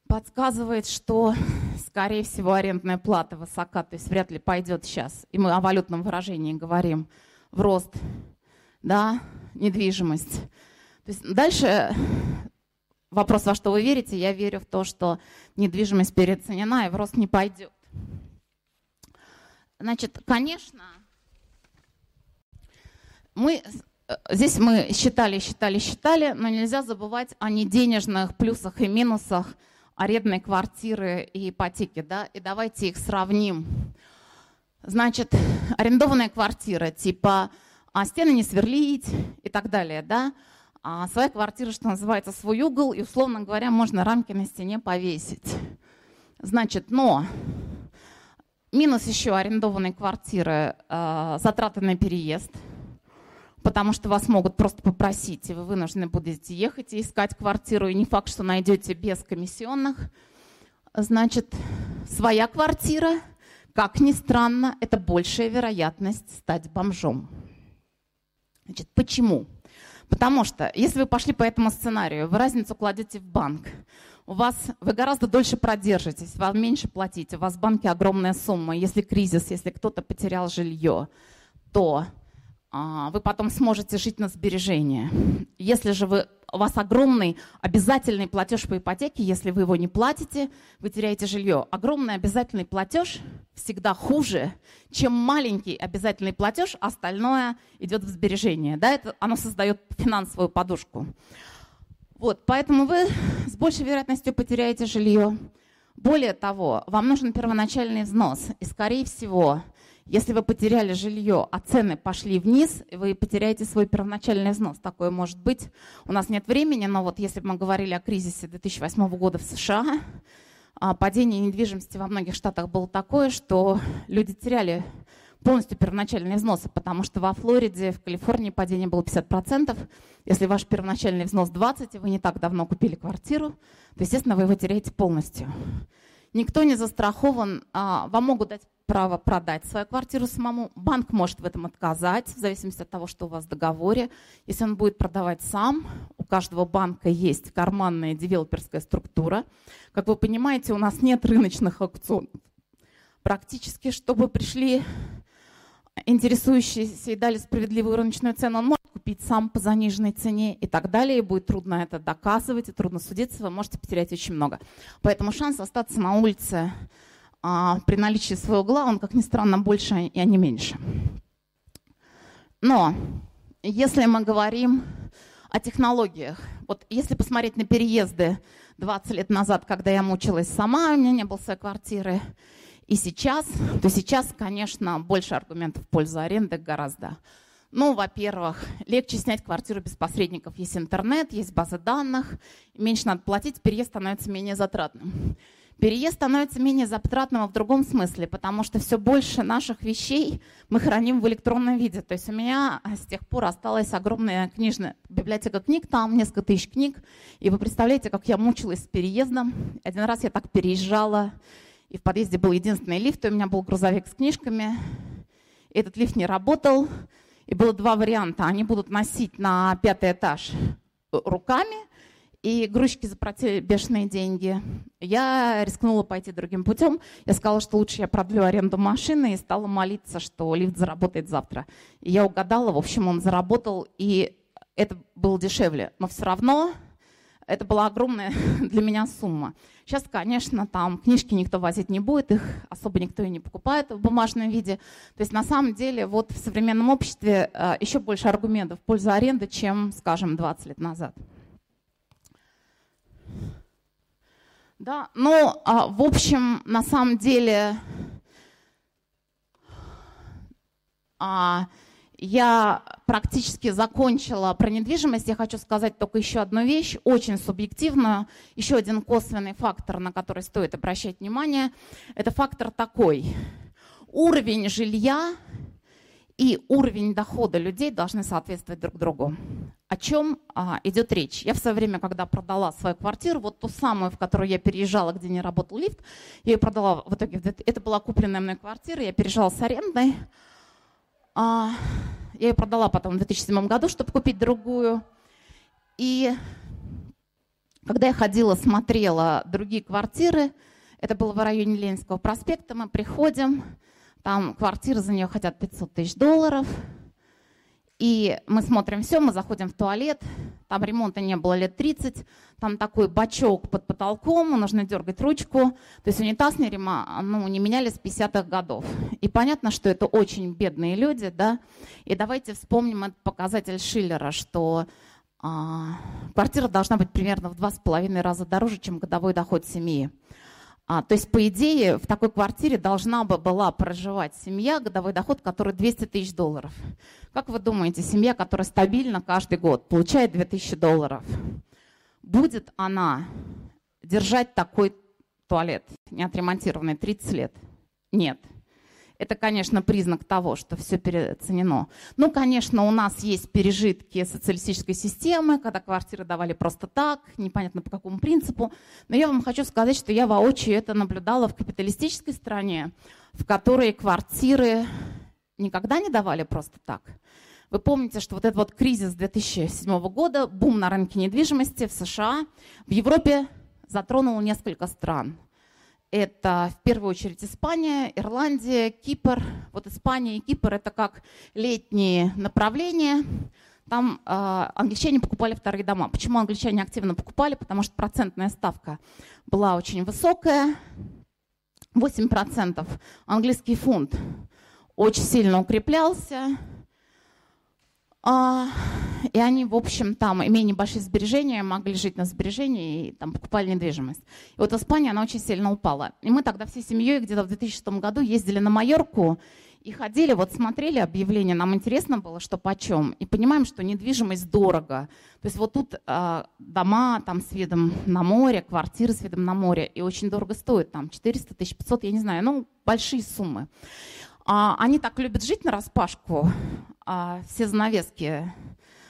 подсказывает, что, скорее всего, арендная плата высока, то есть вряд ли пойдет сейчас, и мы о валютном выражении говорим, в рост, да, недвижимость. То есть дальше вопрос, во что вы верите, я верю в то, что недвижимость переоценена и в рост не пойдет. Значит, конечно, мы здесь мы считали, считали, считали, но нельзя забывать о неденежных плюсах и минусах арендной квартиры и ипотеки, да, и давайте их сравним. Значит, арендованная квартира, типа, а стены не сверлить и так далее, да, а своя квартира, что называется, свой угол, и, условно говоря, можно рамки на стене повесить. Значит, но минус еще арендованной квартиры э, затраты на переезд, потому что вас могут просто попросить, и вы вынуждены будете ехать и искать квартиру, и не факт, что найдете без комиссионных. Значит, своя квартира, как ни странно, это большая вероятность стать бомжом. Значит, почему? Потому что если вы пошли по этому сценарию, вы разницу кладете в банк, у вас, вы гораздо дольше продержитесь, вам меньше платите, у вас в банке огромная сумма. Если кризис, если кто-то потерял жилье, то вы потом сможете жить на сбережения. Если же вы, у вас огромный обязательный платеж по ипотеке, если вы его не платите, вы теряете жилье. Огромный обязательный платеж всегда хуже, чем маленький обязательный платеж, остальное идет в сбережение. Да, это, оно создает финансовую подушку. Вот, поэтому вы с большей вероятностью потеряете жилье. Более того, вам нужен первоначальный взнос. И, скорее всего, если вы потеряли жилье, а цены пошли вниз, вы потеряете свой первоначальный взнос. Такое может быть. У нас нет времени, но вот если бы мы говорили о кризисе 2008 года в США, а, падение недвижимости во многих штатах было такое, что люди теряли полностью первоначальные взносы, потому что во Флориде, в Калифорнии падение было 50%. Если ваш первоначальный взнос 20, и вы не так давно купили квартиру, то, естественно, вы его теряете полностью. Никто не застрахован. А, вам могут дать право продать свою квартиру самому. Банк может в этом отказать, в зависимости от того, что у вас в договоре. Если он будет продавать сам, у каждого банка есть карманная девелоперская структура. Как вы понимаете, у нас нет рыночных аукционов. Практически, чтобы пришли интересующиеся и дали справедливую рыночную цену, он может купить сам по заниженной цене и так далее, и будет трудно это доказывать, и трудно судиться, вы можете потерять очень много. Поэтому шанс остаться на улице а, при наличии своего угла, он, как ни странно, больше, а не меньше. Но если мы говорим о технологиях, вот если посмотреть на переезды 20 лет назад, когда я мучилась сама, у меня не было своей квартиры, и сейчас, то сейчас, конечно, больше аргументов в пользу аренды гораздо. Ну, во-первых, легче снять квартиру без посредников. Есть интернет, есть базы данных, меньше надо платить, переезд становится менее затратным. Переезд становится менее затратным в другом смысле, потому что все больше наших вещей мы храним в электронном виде. То есть у меня с тех пор осталась огромная книжная библиотека книг, там несколько тысяч книг. И вы представляете, как я мучилась с переездом. Один раз я так переезжала и в подъезде был единственный лифт, и у меня был грузовик с книжками. Этот лифт не работал, и было два варианта. Они будут носить на пятый этаж руками, и грузчики заплатили бешеные деньги. Я рискнула пойти другим путем. Я сказала, что лучше я продлю аренду машины и стала молиться, что лифт заработает завтра. И я угадала, в общем, он заработал, и это было дешевле. Но все равно это была огромная для меня сумма. Сейчас, конечно, там книжки никто возить не будет, их особо никто и не покупает в бумажном виде. То есть на самом деле вот в современном обществе э, еще больше аргументов в пользу аренды, чем, скажем, 20 лет назад. Да, ну, а, в общем, на самом деле а, я практически закончила про недвижимость. Я хочу сказать только еще одну вещь, очень субъективную. Еще один косвенный фактор, на который стоит обращать внимание, это фактор такой. Уровень жилья и уровень дохода людей должны соответствовать друг другу. О чем а, идет речь? Я в свое время, когда продала свою квартиру, вот ту самую, в которую я переезжала, где не работал лифт, я ее продала в итоге, это была купленная мной квартира, я переезжала с арендой, а, я ее продала потом в 2007 году, чтобы купить другую. И когда я ходила, смотрела другие квартиры, это было в районе Ленинского проспекта, мы приходим, там квартиры за нее хотят 500 тысяч долларов. И мы смотрим все, мы заходим в туалет, там ремонта не было лет 30, там такой бачок под потолком, нужно дергать ручку. То есть унитаз не, рема, ну, не меняли с 50-х годов. И понятно, что это очень бедные люди, да. И давайте вспомним этот показатель Шиллера, что а, квартира должна быть примерно в два с половиной раза дороже, чем годовой доход семьи. А, то есть, по идее, в такой квартире должна бы была проживать семья, годовой доход, который 200 тысяч долларов. Как вы думаете, семья, которая стабильно каждый год получает 2000 долларов, будет она держать такой туалет, не отремонтированный 30 лет? Нет. Это, конечно, признак того, что все переоценено. Ну, конечно, у нас есть пережитки социалистической системы, когда квартиры давали просто так, непонятно по какому принципу. Но я вам хочу сказать, что я воочию это наблюдала в капиталистической стране, в которой квартиры никогда не давали просто так. Вы помните, что вот этот вот кризис 2007 года, бум на рынке недвижимости в США, в Европе затронул несколько стран. Это в первую очередь Испания, Ирландия, Кипр. Вот Испания и Кипр это как летние направления. Там э, англичане покупали вторые дома. Почему англичане активно покупали? Потому что процентная ставка была очень высокая, 8%. Английский фунт очень сильно укреплялся. А, и они, в общем, там, имея небольшие сбережения, могли жить на сбережении и там покупали недвижимость. И вот Испания, она очень сильно упала. И мы тогда всей семьей где-то в 2006 году ездили на Майорку, и ходили, вот смотрели объявления, нам интересно было, что почем, и понимаем, что недвижимость дорого. То есть вот тут э, дома там с видом на море, квартиры с видом на море, и очень дорого стоят, там 400 тысяч, 500, я не знаю, ну, большие суммы. А, они так любят жить на распашку, а, все занавески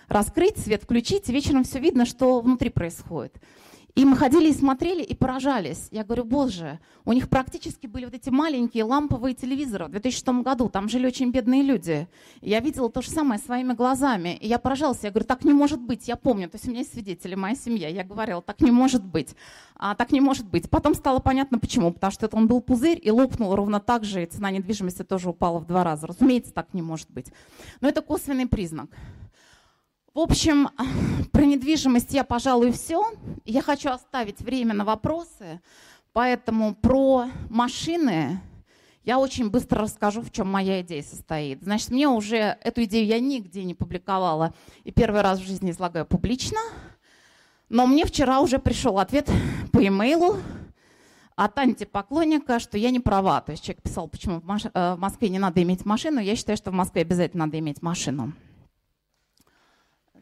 раскрыть, свет включить, вечером все видно, что внутри происходит. И мы ходили и смотрели, и поражались. Я говорю, боже, у них практически были вот эти маленькие ламповые телевизоры в 2006 году. Там жили очень бедные люди. Я видела то же самое своими глазами. И я поражалась. Я говорю, так не может быть. Я помню, то есть у меня есть свидетели, моя семья. Я говорила, так не может быть. А, так не может быть. Потом стало понятно, почему. Потому что это он был пузырь и лопнул ровно так же, и цена недвижимости тоже упала в два раза. Разумеется, так не может быть. Но это косвенный признак. В общем, про недвижимость я, пожалуй, все. Я хочу оставить время на вопросы, поэтому про машины я очень быстро расскажу, в чем моя идея состоит. Значит, мне уже эту идею я нигде не публиковала и первый раз в жизни излагаю публично, но мне вчера уже пришел ответ по имейлу от антипоклонника, что я не права. То есть человек писал, почему э, в Москве не надо иметь машину. Я считаю, что в Москве обязательно надо иметь машину.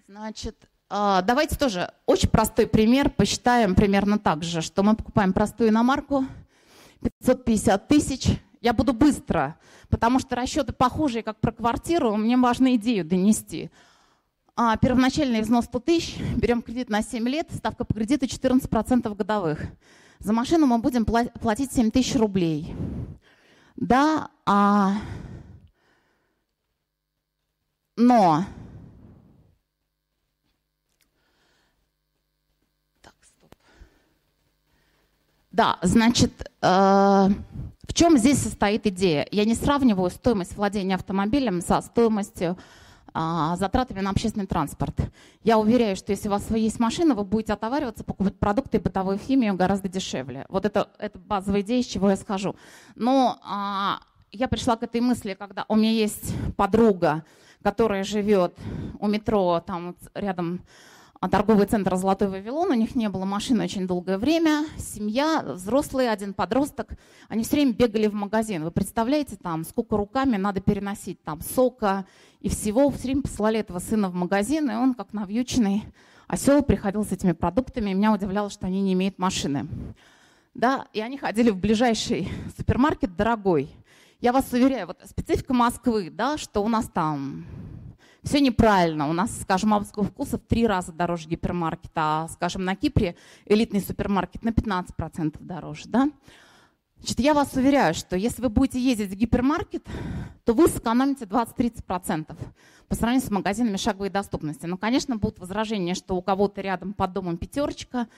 Значит, а, давайте тоже очень простой пример. Посчитаем примерно так же, что мы покупаем простую иномарку, 550 тысяч. Я буду быстро, потому что расчеты похожие, как про квартиру. Мне важно идею донести. А, первоначальный взнос 100 тысяч, берем кредит на 7 лет, ставка по кредиту 14% годовых. За машину мы будем платить 7 тысяч рублей. Да, а... но Да, значит, э, в чем здесь состоит идея? Я не сравниваю стоимость владения автомобилем со стоимостью а, затратами на общественный транспорт. Я уверяю, что если у вас есть машина, вы будете отовариваться, покупать продукты и бытовую химию гораздо дешевле. Вот это, это базовая идея, с чего я схожу. Но а, я пришла к этой мысли, когда у меня есть подруга, которая живет у метро, там рядом торговый центр «Золотой Вавилон», у них не было машины очень долгое время, семья, взрослые, один подросток, они все время бегали в магазин. Вы представляете, там, сколько руками надо переносить, там, сока и всего. Все время посылали этого сына в магазин, и он, как навьюченный осел, приходил с этими продуктами, и меня удивляло, что они не имеют машины. Да, и они ходили в ближайший супермаркет дорогой. Я вас уверяю, вот специфика Москвы, да, что у нас там все неправильно. У нас, скажем, Абского вкуса в три раза дороже гипермаркета, а, скажем, на Кипре элитный супермаркет на 15% дороже. Да? Значит, я вас уверяю, что если вы будете ездить в гипермаркет, то вы сэкономите 20-30% по сравнению с магазинами шаговой доступности. Но, конечно, будут возражения, что у кого-то рядом под домом пятерочка,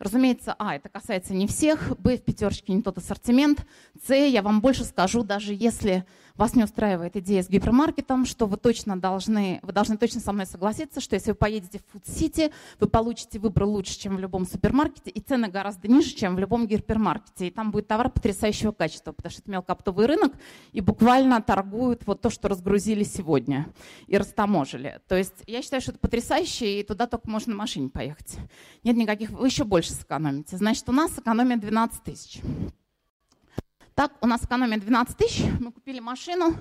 Разумеется, а, это касается не всех, б, в пятерочке не тот ассортимент, с, я вам больше скажу, даже если вас не устраивает идея с гипермаркетом, что вы точно должны, вы должны точно со мной согласиться, что если вы поедете в City, вы получите выбор лучше, чем в любом супермаркете, и цены гораздо ниже, чем в любом гипермаркете. И там будет товар потрясающего качества, потому что это мелкооптовый рынок, и буквально торгуют вот то, что разгрузили сегодня и растаможили. То есть я считаю, что это потрясающе, и туда только можно на машине поехать. Нет никаких, вы еще больше сэкономите. Значит, у нас экономия 12 тысяч. Так, у нас экономия 12 тысяч, мы купили машину,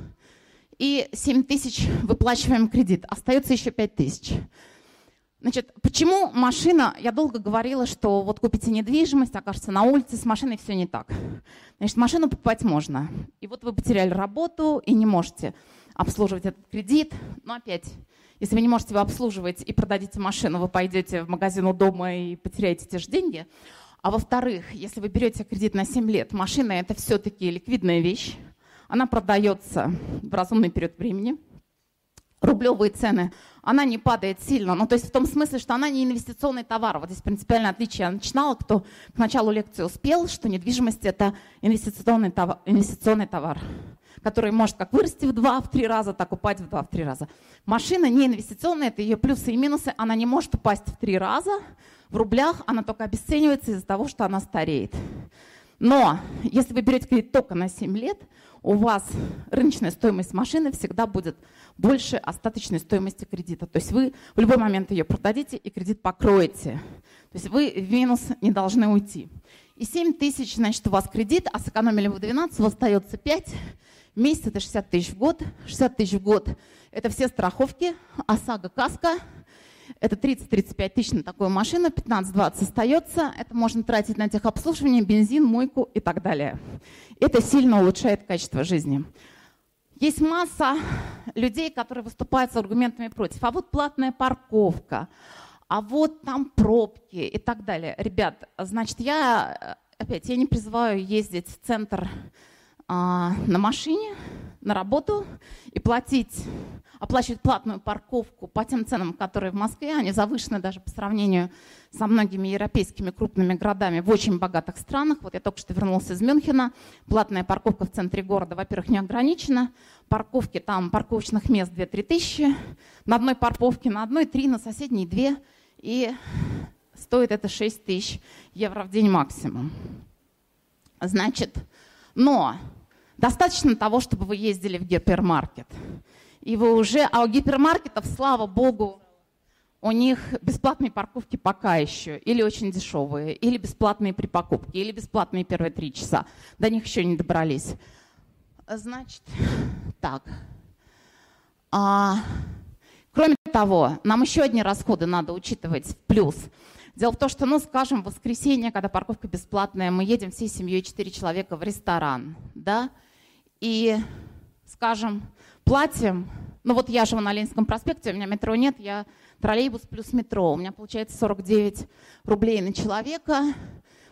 и 7 тысяч выплачиваем кредит. Остается еще 5 тысяч. Значит, почему машина, я долго говорила, что вот купите недвижимость, окажется на улице, с машиной все не так. Значит, машину покупать можно. И вот вы потеряли работу и не можете обслуживать этот кредит. Но опять, если вы не можете его обслуживать и продадите машину, вы пойдете в магазин у дома и потеряете те же деньги. А во-вторых, если вы берете кредит на 7 лет, машина это все-таки ликвидная вещь. Она продается в разумный период времени. Рублевые цены, она не падает сильно. Ну, то есть в том смысле, что она не инвестиционный товар. Вот здесь принципиальное отличие. Я начинала, кто к началу лекции успел, что недвижимость это инвестиционный товар, инвестиционный товар который может как вырасти в два, в три раза, так упасть в два, в три раза. Машина не инвестиционная, это ее плюсы и минусы. Она не может упасть в три раза, в рублях она только обесценивается из-за того, что она стареет. Но если вы берете кредит только на 7 лет, у вас рыночная стоимость машины всегда будет больше остаточной стоимости кредита. То есть вы в любой момент ее продадите и кредит покроете. То есть вы в минус не должны уйти. И 7 тысяч, значит, у вас кредит, а сэкономили вы 12, у вас остается 5. В месяц это 60 тысяч в год. 60 тысяч в год – это все страховки, ОСАГО, КАСКО. Это 30-35 тысяч на такую машину, 15-20 остается. Это можно тратить на техобслуживание, бензин, мойку и так далее. Это сильно улучшает качество жизни. Есть масса людей, которые выступают с аргументами против. А вот платная парковка, а вот там пробки и так далее. Ребят, значит, я опять, я не призываю ездить в центр а, на машине, на работу и платить, оплачивать платную парковку по тем ценам, которые в Москве, они завышены даже по сравнению со многими европейскими крупными городами в очень богатых странах. Вот я только что вернулся из Мюнхена. Платная парковка в центре города, во-первых, не ограничена. Парковки там, парковочных мест 2-3 тысячи. На одной парковке, на одной 3, на соседней 2 и стоит это 6 тысяч евро в день максимум. Значит, но достаточно того, чтобы вы ездили в гипермаркет. И вы уже, а у гипермаркетов, слава богу, у них бесплатные парковки пока еще, или очень дешевые, или бесплатные при покупке, или бесплатные первые три часа. До них еще не добрались. Значит, так. А, Кроме того, нам еще одни расходы надо учитывать в плюс. Дело в том, что, ну, скажем, в воскресенье, когда парковка бесплатная, мы едем всей семьей, четыре человека в ресторан, да, и, скажем, платим, ну вот я живу на Ленинском проспекте, у меня метро нет, я троллейбус плюс метро, у меня получается 49 рублей на человека,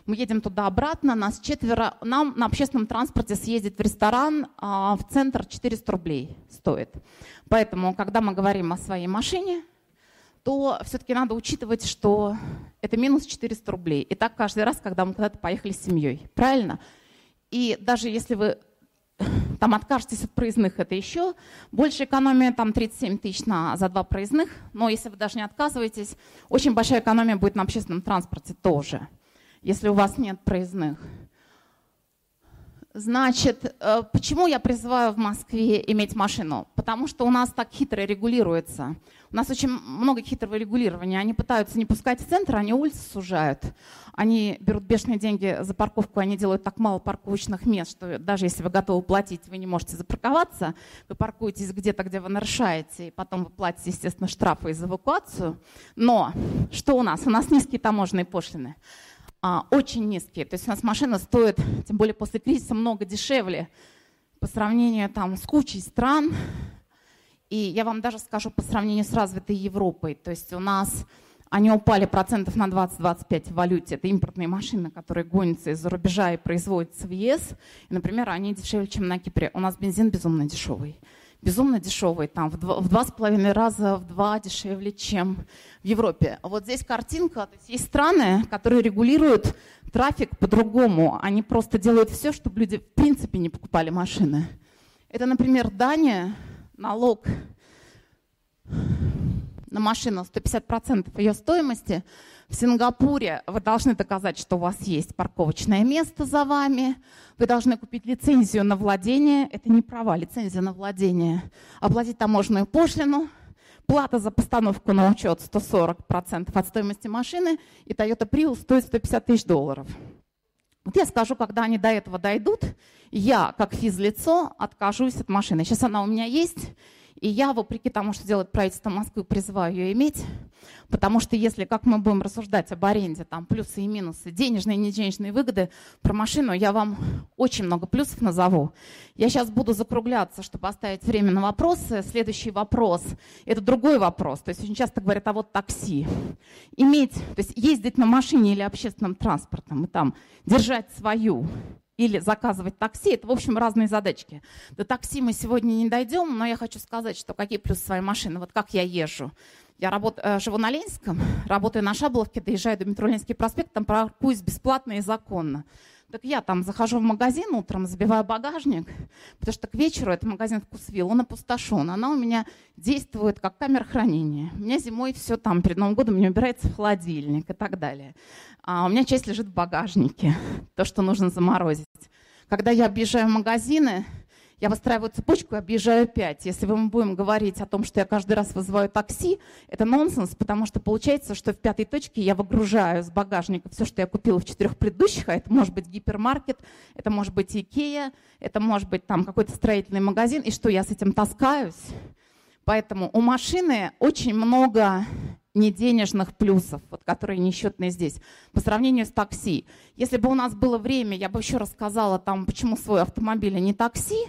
мы едем туда-обратно, нас четверо. Нам на общественном транспорте съездить в ресторан а, в центр 400 рублей стоит. Поэтому, когда мы говорим о своей машине, то все-таки надо учитывать, что это минус 400 рублей. И так каждый раз, когда мы куда-то поехали с семьей. Правильно? И даже если вы там откажетесь от проездных, это еще больше экономия, там 37 тысяч на, за два проездных. Но если вы даже не отказываетесь, очень большая экономия будет на общественном транспорте тоже если у вас нет проездных. Значит, э, почему я призываю в Москве иметь машину? Потому что у нас так хитро регулируется. У нас очень много хитрого регулирования. Они пытаются не пускать в центр, они улицы сужают. Они берут бешеные деньги за парковку, они делают так мало парковочных мест, что даже если вы готовы платить, вы не можете запарковаться. Вы паркуетесь где-то, где вы нарушаете, и потом вы платите, естественно, штрафы за эвакуацию. Но что у нас? У нас низкие таможенные пошлины а, очень низкие. То есть у нас машина стоит, тем более после кризиса, много дешевле по сравнению там, с кучей стран. И я вам даже скажу по сравнению с развитой Европой. То есть у нас они упали процентов на 20-25 в валюте. Это импортные машины, которые гонятся из-за рубежа и производятся в ЕС. И, например, они дешевле, чем на Кипре. У нас бензин безумно дешевый безумно дешевый, там в два, с половиной раза, в два дешевле, чем в Европе. Вот здесь картинка, то есть есть страны, которые регулируют трафик по-другому, они просто делают все, чтобы люди в принципе не покупали машины. Это, например, Дания, налог на машину 150% ее стоимости. В Сингапуре вы должны доказать, что у вас есть парковочное место за вами. Вы должны купить лицензию на владение. Это не права, лицензия на владение. Оплатить таможенную пошлину. Плата за постановку на учет 140% от стоимости машины. И Toyota Prius стоит 150 тысяч долларов. Вот я скажу, когда они до этого дойдут, я, как физлицо, откажусь от машины. Сейчас она у меня есть, и я, вопреки тому, что делает правительство Москвы, призываю ее иметь, потому что если, как мы будем рассуждать об аренде, там плюсы и минусы, денежные и неденежные выгоды, про машину я вам очень много плюсов назову. Я сейчас буду закругляться, чтобы оставить время на вопросы. Следующий вопрос – это другой вопрос. То есть очень часто говорят, а вот такси. Иметь, то есть ездить на машине или общественном транспортом и там держать свою или заказывать такси. Это, в общем, разные задачки. До такси мы сегодня не дойдем, но я хочу сказать, что какие плюсы своей машины. Вот как я езжу. Я работ, э, живу на Ленинском, работаю на Шабловке, доезжаю до метро Ленинский проспект, там паркуюсь бесплатно и законно. Так я там захожу в магазин утром, забиваю багажник, потому что к вечеру это магазин «Вкусвилл», он опустошен. Она у меня действует как камера хранения. У меня зимой все там, перед Новым годом не убирается в холодильник и так далее. А у меня часть лежит в багажнике, то, что нужно заморозить. Когда я объезжаю магазины, я выстраиваю цепочку и объезжаю 5. Если мы будем говорить о том, что я каждый раз вызываю такси, это нонсенс, потому что получается, что в пятой точке я выгружаю с багажника все, что я купила в четырех предыдущих, а это может быть гипермаркет, это может быть Икея, это может быть там какой-то строительный магазин, и что я с этим таскаюсь. Поэтому у машины очень много неденежных плюсов, вот, которые несчетные здесь, по сравнению с такси. Если бы у нас было время, я бы еще рассказала там, почему свой автомобиль, а не такси.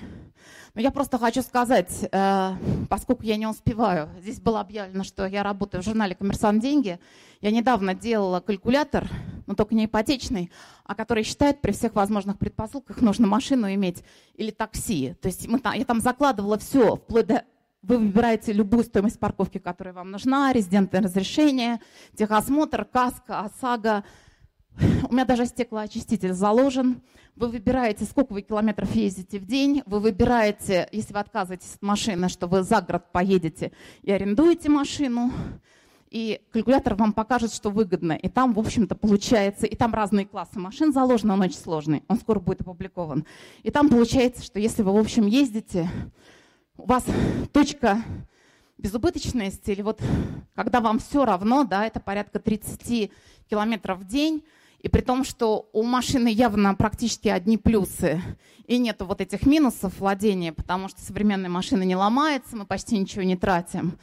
Но я просто хочу сказать, э, поскольку я не успеваю, здесь было объявлено, что я работаю в журнале «Коммерсант. Деньги». Я недавно делала калькулятор, но только не ипотечный, а который считает при всех возможных предпосылках нужно машину иметь или такси. То есть мы, я там закладывала все, вплоть до вы выбираете любую стоимость парковки, которая вам нужна, резидентное разрешение, техосмотр, каска, ОСАГО. У меня даже стеклоочиститель заложен. Вы выбираете, сколько вы километров ездите в день. Вы выбираете, если вы отказываетесь от машины, что вы за город поедете и арендуете машину. И калькулятор вам покажет, что выгодно. И там, в общем-то, получается, и там разные классы машин заложены, он очень сложный, он скоро будет опубликован. И там получается, что если вы, в общем, ездите у вас точка безубыточности, или вот когда вам все равно, да, это порядка 30 километров в день, и при том, что у машины явно практически одни плюсы, и нету вот этих минусов владения, потому что современная машина не ломается, мы почти ничего не тратим.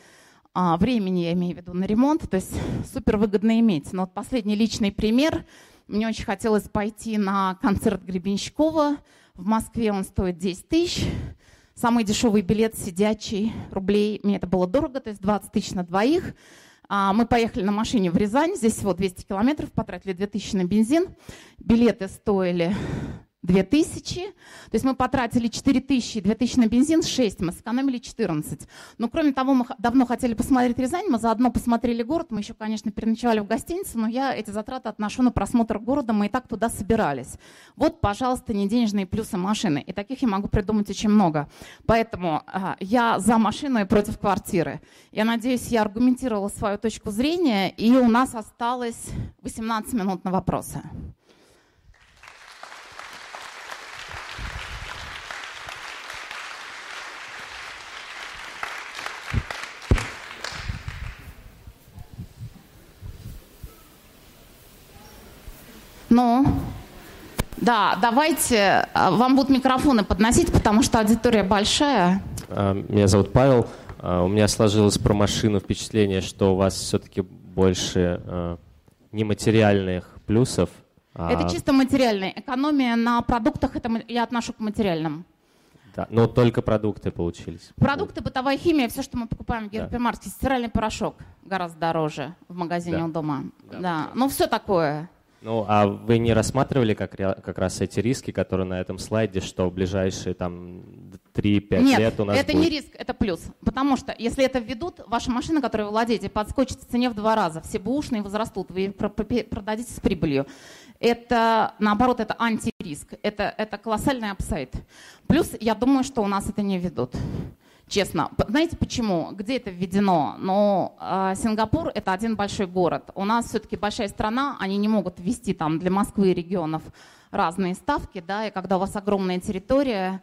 А, времени я имею в виду на ремонт, то есть супер выгодно иметь. Но вот последний личный пример. Мне очень хотелось пойти на концерт Гребенщикова. В Москве он стоит 10 тысяч. Самый дешевый билет сидячий рублей, мне это было дорого, то есть 20 тысяч на двоих. А, мы поехали на машине в Рязань, здесь всего 200 километров, потратили 2000 на бензин. Билеты стоили 2000. То есть мы потратили 4000, 2000 на бензин, 6, мы сэкономили 14. Но кроме того, мы давно хотели посмотреть Рязань, мы заодно посмотрели город, мы еще, конечно, переночевали в гостинице, но я эти затраты отношу на просмотр города, мы и так туда собирались. Вот, пожалуйста, не денежные плюсы машины. И таких я могу придумать очень много. Поэтому а, я за машину и против квартиры. Я надеюсь, я аргументировала свою точку зрения, и у нас осталось 18 минут на вопросы. Ну, да, давайте, а, вам будут микрофоны подносить, потому что аудитория большая. А, меня зовут Павел. А, у меня сложилось про машину впечатление, что у вас все-таки больше нематериальных плюсов. Это чисто материальная. Экономия на продуктах это я отношу к материальным. Да, но только продукты получились. Продукты, бытовая химия, все, что мы покупаем в гипермаркете, да. стиральный порошок гораздо дороже в магазине да. у дома. Да, да. Ну, все такое. Ну, а вы не рассматривали как, как раз эти риски, которые на этом слайде, что в ближайшие там 3-5 лет у нас это будет... не риск, это плюс. Потому что если это введут, ваша машина, которую вы владеете, подскочит в цене в два раза. Все бушные возрастут, вы продадите с прибылью. Это, наоборот, это антириск. Это, это колоссальный upside. Плюс, я думаю, что у нас это не введут честно. Знаете почему? Где это введено? Но э, Сингапур это один большой город. У нас все-таки большая страна, они не могут ввести там для Москвы и регионов разные ставки, да, и когда у вас огромная территория,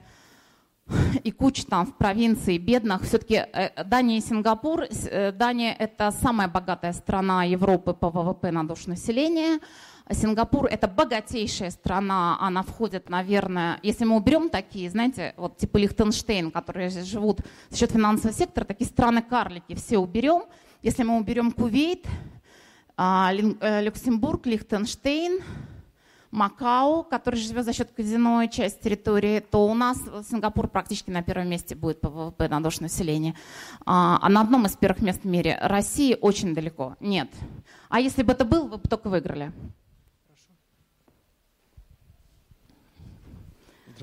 и куча там в провинции бедных. Все-таки э, Дания и Сингапур. Э, Дания это самая богатая страна Европы по ВВП на душу населения. Сингапур это богатейшая страна, она входит, наверное, если мы уберем такие, знаете, вот типа Лихтенштейн, которые живут за счет финансового сектора, такие страны-карлики все уберем. Если мы уберем Кувейт, а, э, Люксембург, Лихтенштейн, Макао, который живет за счет казино и часть территории, то у нас Сингапур практически на первом месте будет по ВВП на душу населения. А, а на одном из первых мест в мире России очень далеко. Нет. А если бы это был, вы бы только выиграли.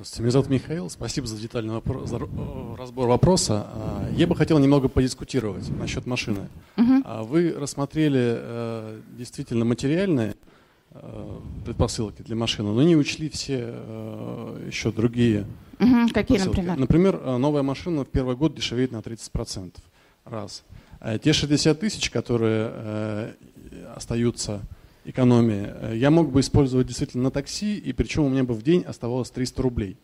Здравствуйте, меня зовут Михаил. Спасибо за детальный вопрос, за э, разбор вопроса. А, я бы хотел немного подискутировать насчет машины. Uh-huh. Вы рассмотрели э, действительно материальные э, предпосылки для машины, но не учли все еще другие uh-huh. Какие, например? Например, новая машина в первый год дешевеет на 30%. Раз. Те 60 тысяч, которые остаются экономии, э, я мог бы использовать действительно на такси, и причем у меня бы в день оставалось 300 рублей.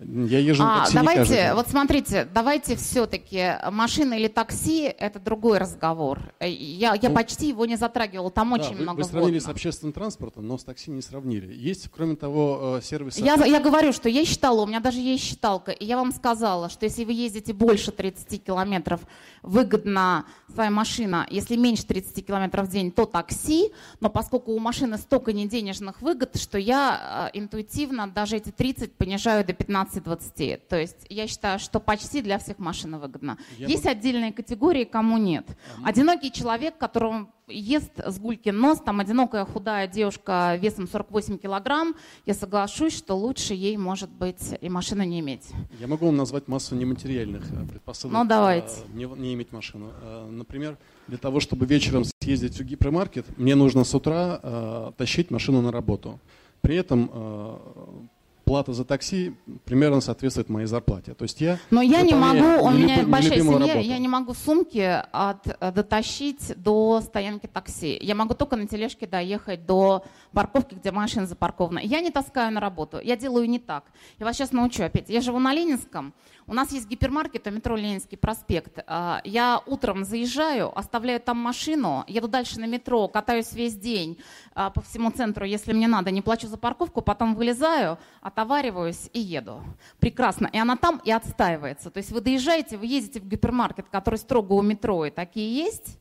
Я езжу на А, такси не каждый давайте, день. вот смотрите, давайте все-таки машина или такси – это другой разговор. Э, Я, я Ну, почти его не затрагивала, там Да, очень вы, много вы сравнили с общественным транспортом, но с такси не сравнили. Есть, кроме того, э, сервисы... Я, я говорю, что я считала, у меня даже есть считалка, и я вам сказала, что если вы ездите больше 30 километров, выгодна своя машина, если меньше 30 километров в день, то такси, но поскольку у машины столько неденежных выгод, что я э, интуитивно даже эти 30 понижаю до 15-20. То есть я считаю, что почти для всех машина выгодна. Я есть бы- отдельные категории, кому нет. Одинокий человек, которому ест с гулькин нос, там одинокая худая девушка весом 48 килограмм, я соглашусь, что лучше ей, может быть, и машину не иметь. Я могу вам назвать массу нематериальных э, предпосылок Ну, давайте. э, не, не иметь машину. Э, Например, для того, чтобы вечером съездить в гипермаркет, мне нужно с утра тащить машину на работу. При этом плата за такси примерно соответствует моей зарплате. То есть я Но я не могу, у меня большая семья, работу. я не могу сумки от, э, дотащить до стоянки такси. Я могу только на тележке доехать до парковки, где машина запаркована. Я не таскаю на работу, я делаю не так. Я вас сейчас научу опять. Я живу на Ленинском, у нас есть гипермаркет у метро Ленинский проспект. А, Я утром заезжаю, оставляю там машину, еду дальше на метро, катаюсь весь день а, по всему центру, если мне надо, не плачу за парковку, потом вылезаю, отовариваюсь и еду. Прекрасно. И она там и отстаивается. То есть вы доезжаете, вы едете в гипермаркет, который строго у метро, и такие есть,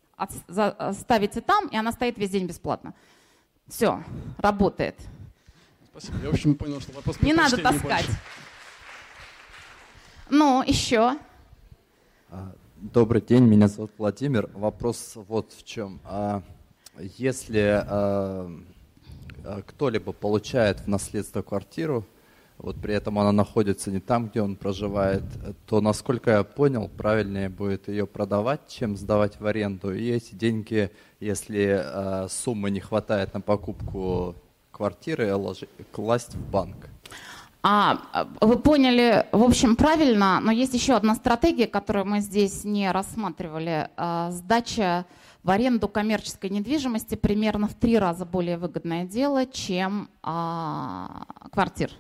ставите там, и она стоит весь день бесплатно. Все, работает. Спасибо. Я, в общем, понял, что вопрос Не надо таскать. больше. Ну, еще. А, Добрый день, меня зовут Владимир. Вопрос вот в чем. А, Если а, кто-либо получает в наследство квартиру, вот при этом она находится не там, где он проживает, то, насколько я понял, правильнее будет ее продавать, чем сдавать в аренду. И эти деньги, если суммы не хватает на покупку квартиры, класть в банк. А, вы поняли, в общем, правильно, но есть еще одна стратегия, которую мы здесь не рассматривали. А, Сдача в аренду коммерческой недвижимости примерно в три раза более выгодное дело, чем а, квартир.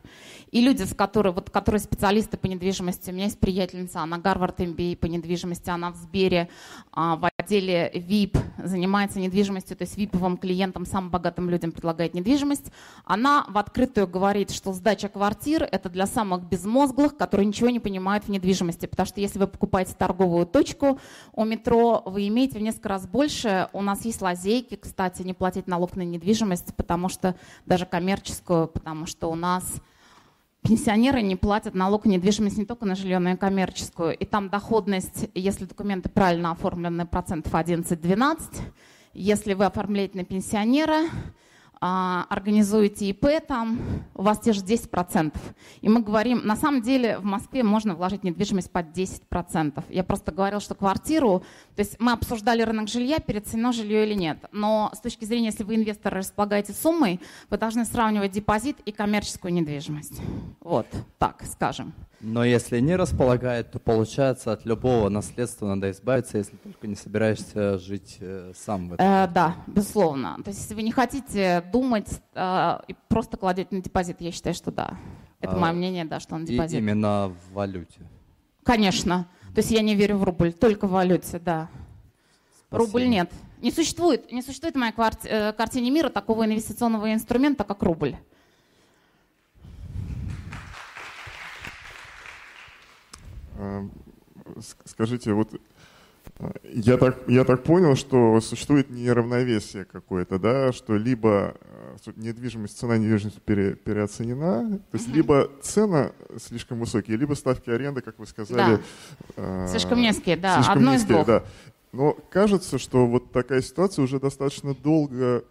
И люди, с которой, вот, которые специалисты по недвижимости, у меня есть приятельница, она Гарвард MBA по недвижимости, она в Сбере а, в отделе VIP занимается недвижимостью, то есть виповым клиентам, самым богатым людям предлагает недвижимость. Она в открытую говорит, что сдача квартир – это для самых безмозглых, которые ничего не понимают в недвижимости, потому что если вы покупаете торговую точку у метро, вы имеете в несколько раз больше. У нас есть лазейки, кстати, не платить налог на недвижимость, потому что даже коммерческую, потому что у нас Пенсионеры не платят налог на недвижимость не только на жилье, но и коммерческую. И там доходность, если документы правильно оформлены, процентов 11-12. Если вы оформляете на пенсионера, организуете ИП, там у вас те же 10%. И мы говорим, на самом деле в Москве можно вложить недвижимость под 10%. Я просто говорила, что квартиру, то есть мы обсуждали рынок жилья, переоценено жилье или нет. Но с точки зрения, если вы инвестор располагаете суммой, вы должны сравнивать депозит и коммерческую недвижимость. Вот, так скажем. Но если не располагает, то получается от любого наследства надо избавиться, если только не собираешься жить э, сам в этом. Э, да, безусловно. То есть если вы не хотите думать э, и просто кладете на депозит, я считаю, что да. Это А, мое мнение, да, что И депозит. именно в валюте. Конечно. То есть я не верю в рубль, только в валюте, да. Рубль Спасибо. нет. Не существует, не существует в моей кварти- э, картине мира такого инвестиционного инструмента, как рубль. А, с- Скажите, вот а, я так, я так понял, что существует неравновесие какое-то, да, что либо су- недвижимость, цена недвижимости пере- переоценена, то есть либо цена слишком высокие, либо ставки аренды, как вы сказали, а, Слишком низкие, да, слишком одно из низкие, двух. да. Но кажется, что вот такая ситуация уже достаточно долго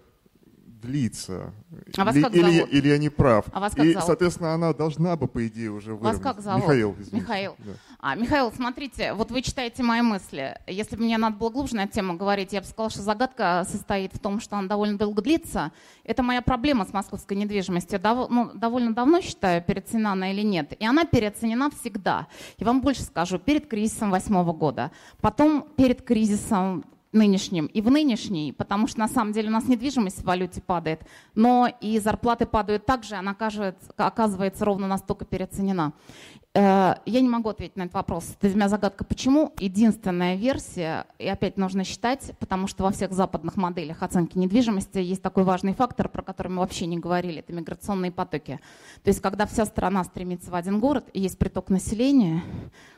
длится. А вас или, как или, зовут? или я не прав. А вас как И, зовут? соответственно, она должна бы, по идее, уже Вас выровнять. как зовут? Михаил, извините. Михаил. Да. А, Михаил, смотрите, вот вы читаете мои мысли. Если бы мне надо было глубже на эту тему говорить, я бы сказала, что загадка состоит в том, что она довольно долго длится. Это моя проблема с московской недвижимостью. Дов- ну, довольно давно считаю, переоценена она или нет. И она переоценена всегда. Я вам больше скажу, перед кризисом восьмого года, потом перед кризисом нынешнем и в нынешней, потому что на самом деле у нас недвижимость в валюте падает, но и зарплаты падают также, она оказывается ровно настолько переоценена. Э, я не могу ответить на этот вопрос. Это для меня загадка, почему. Единственная версия, и опять нужно считать, потому что во всех западных моделях оценки недвижимости есть такой важный фактор, про который мы вообще не говорили, это миграционные потоки. То есть когда вся страна стремится в один город и есть приток населения,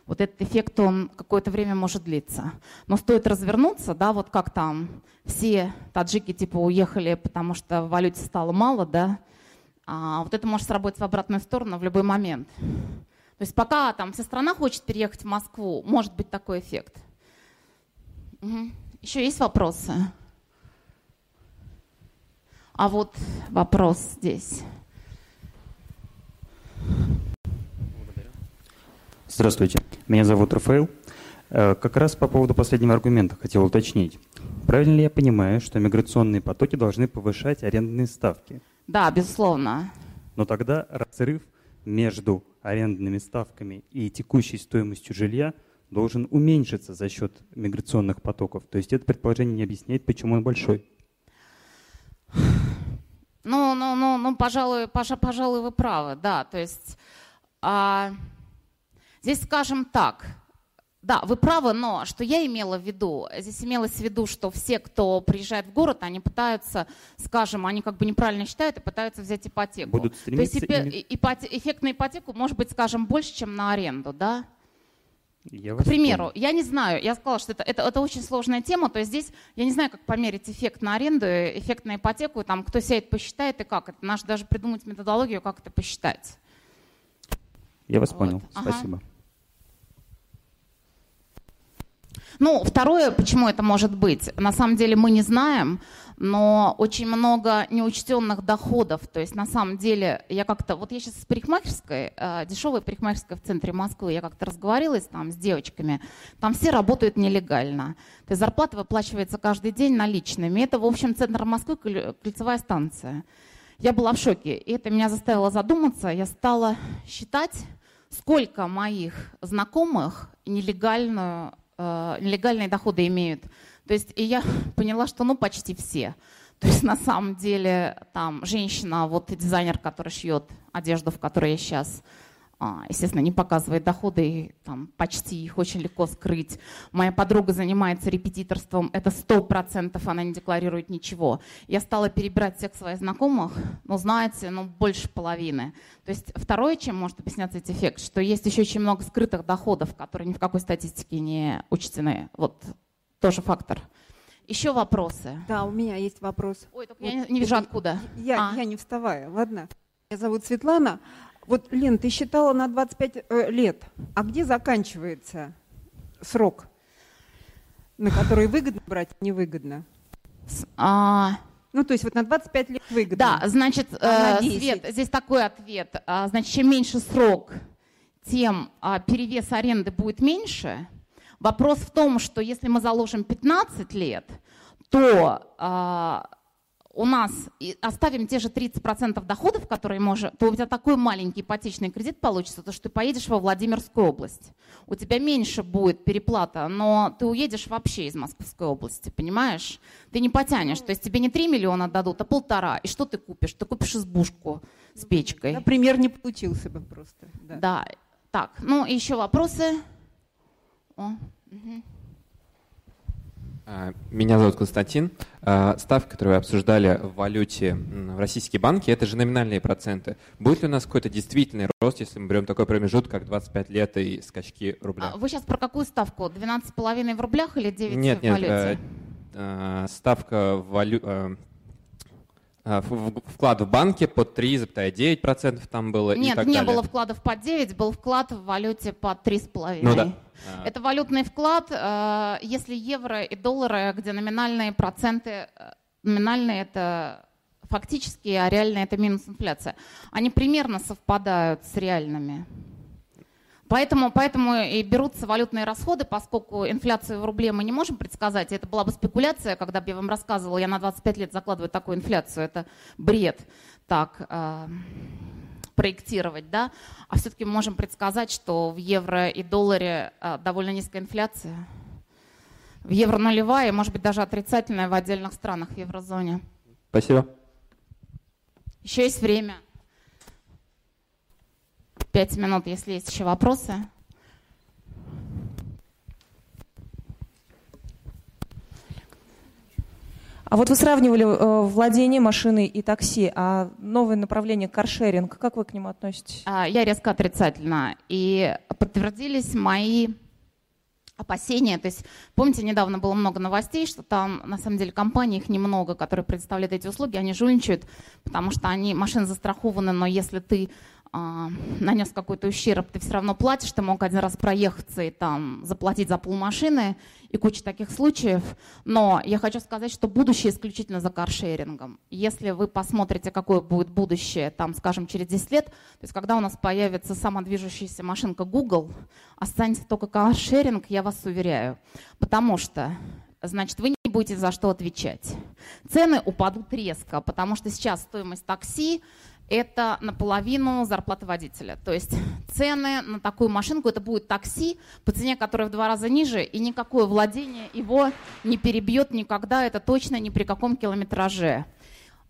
вот этот эффект, он какое-то время может длиться. Но стоит развернуться, да, вот как там все таджики типа уехали, потому что валюте стало мало, да, а вот это может сработать в обратную сторону в любой момент. То есть пока там вся страна хочет переехать в Москву, может быть такой эффект. Угу. Еще есть вопросы? А вот вопрос здесь. Здравствуйте, меня зовут Рафаэл. Э, как раз по поводу последнего аргумента хотел уточнить. Правильно ли я понимаю, что миграционные потоки должны повышать арендные ставки? Да, безусловно. Но тогда разрыв между арендными ставками и текущей стоимостью жилья должен уменьшиться за счет миграционных потоков. То есть это предположение не объясняет, почему он большой. Ну, ну, ну, ну, пожалуй, пожалуй, вы правы, да. То есть а, здесь, скажем так, да, вы правы, но что я имела в виду? Здесь имелось в виду, что все, кто приезжает в город, они пытаются, скажем, они как бы неправильно считают и пытаются взять ипотеку. Будут стремиться То есть ипоте, эффект на ипотеку может быть, скажем, больше, чем на аренду, да? Я К примеру, понял. я не знаю, я сказала, что это, это, это очень сложная тема, то есть здесь я не знаю, как померить эффект на аренду, эффект на ипотеку, там кто сядет, посчитает и как. Это надо даже придумать методологию, как это посчитать. Я вас вот. понял, ага. спасибо. Ну, второе, почему это может быть? На самом деле мы не знаем, но очень много неучтенных доходов. То есть на самом деле я как-то, вот я сейчас с парикмахерской, э, дешевой парикмахерской в центре Москвы, я как-то разговаривалась там с девочками, там все работают нелегально. То есть зарплата выплачивается каждый день наличными. Это, в общем, центр Москвы, кольцевая станция. Я была в шоке, и это меня заставило задуматься. Я стала считать, сколько моих знакомых нелегальную э, нелегальные доходы имеют. То есть и я поняла, что ну почти все. То есть на самом деле там женщина, вот дизайнер, который шьет одежду, в которой я сейчас, естественно, не показывает доходы, и, там почти их очень легко скрыть. Моя подруга занимается репетиторством, это сто процентов, она не декларирует ничего. Я стала перебирать всех своих знакомых, ну, знаете, ну, больше половины. То есть второе, чем может объясняться этот эффект, что есть еще очень много скрытых доходов, которые ни в какой статистике не учтены. Вот тоже фактор. Еще вопросы? Да, у меня есть вопрос. Ой, только вот, я не, не вижу откуда. Я, а. я не вставая, ладно. Меня зовут Светлана. Вот, Лен, ты считала на 25 э, лет. А где заканчивается срок, на который выгодно брать, невыгодно? А... Ну, то есть вот на 25 лет выгодно. Да, значит, а э, Свет, здесь такой ответ. А, значит, чем меньше срок, тем а, перевес аренды будет меньше. Вопрос в том, что если мы заложим 15 лет, то а, у нас оставим те же 30% доходов, которые можешь, то у тебя такой маленький ипотечный кредит получится, то что ты поедешь во Владимирскую область. У тебя меньше будет переплата, но ты уедешь вообще из Московской области, понимаешь? Ты не потянешь, то есть тебе не 3 миллиона дадут, а полтора. И что ты купишь? Ты купишь избушку с печкой. Например, не получился бы просто. Да. да. Так, ну еще вопросы? О, угу. А, меня зовут Константин. А, ставки, которые вы обсуждали в валюте в российские банки, это же номинальные проценты. Будет ли у нас какой-то действительный рост, если мы берем такой промежуток, как 25 лет и скачки рубля? А вы сейчас про какую ставку? 12,5 в рублях или 9 нет, в нет, валюте? Нет, ставка в валю... Вклад в банке под 3,9% там было Нет, и так не далее. было вкладов под 9, был вклад в валюте под 3,5. Ну да. А. Это валютный вклад, э, если евро и доллары, где номинальные проценты, э, номинальные это фактически, а реальные это минус инфляция, они примерно совпадают с реальными. Поэтому, поэтому и берутся валютные расходы, поскольку инфляцию в рубле мы не можем предсказать. Это была бы спекуляция, когда бы я вам рассказывала, я на 25 лет закладываю такую инфляцию. Это бред. Так, э, проектировать, да, а все-таки мы можем предсказать, что в евро и долларе а, довольно низкая инфляция. в евро нулевая и, может быть, даже отрицательная в отдельных странах в еврозоне. Спасибо. Еще есть время. Пять минут, если есть еще вопросы. А вот вы сравнивали э, владение машиной и такси, а новое направление каршеринг, как вы к нему относитесь? А, я резко отрицательно. И подтвердились мои опасения. То есть, помните, недавно было много новостей, что там, на самом деле, компаний их немного, которые предоставляют эти услуги, они жульничают, потому что они, машины застрахованы, но если ты нанес какой-то ущерб, ты все равно платишь, ты мог один раз проехаться и там заплатить за полмашины и куча таких случаев. Но я хочу сказать, что будущее исключительно за каршерингом. Если вы посмотрите, какое будет будущее, там, скажем, через 10 лет, то есть когда у нас появится самодвижущаяся машинка Google, останется только каршеринг, я вас уверяю. Потому что значит, вы не будете за что отвечать. Цены упадут резко, потому что сейчас стоимость такси это наполовину зарплаты водителя. То есть цены на такую машинку, это будет такси по цене, которая в два раза ниже, и никакое владение его не перебьет никогда, это точно ни при каком километраже.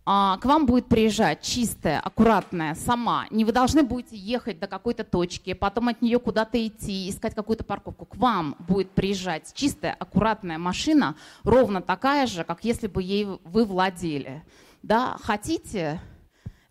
А, к вам будет приезжать чистая, аккуратная, сама. Не вы должны будете ехать до какой-то точки, потом от нее куда-то идти, искать какую-то парковку. К вам будет приезжать чистая, аккуратная машина, ровно такая же, как если бы ей вы владели. Да, хотите,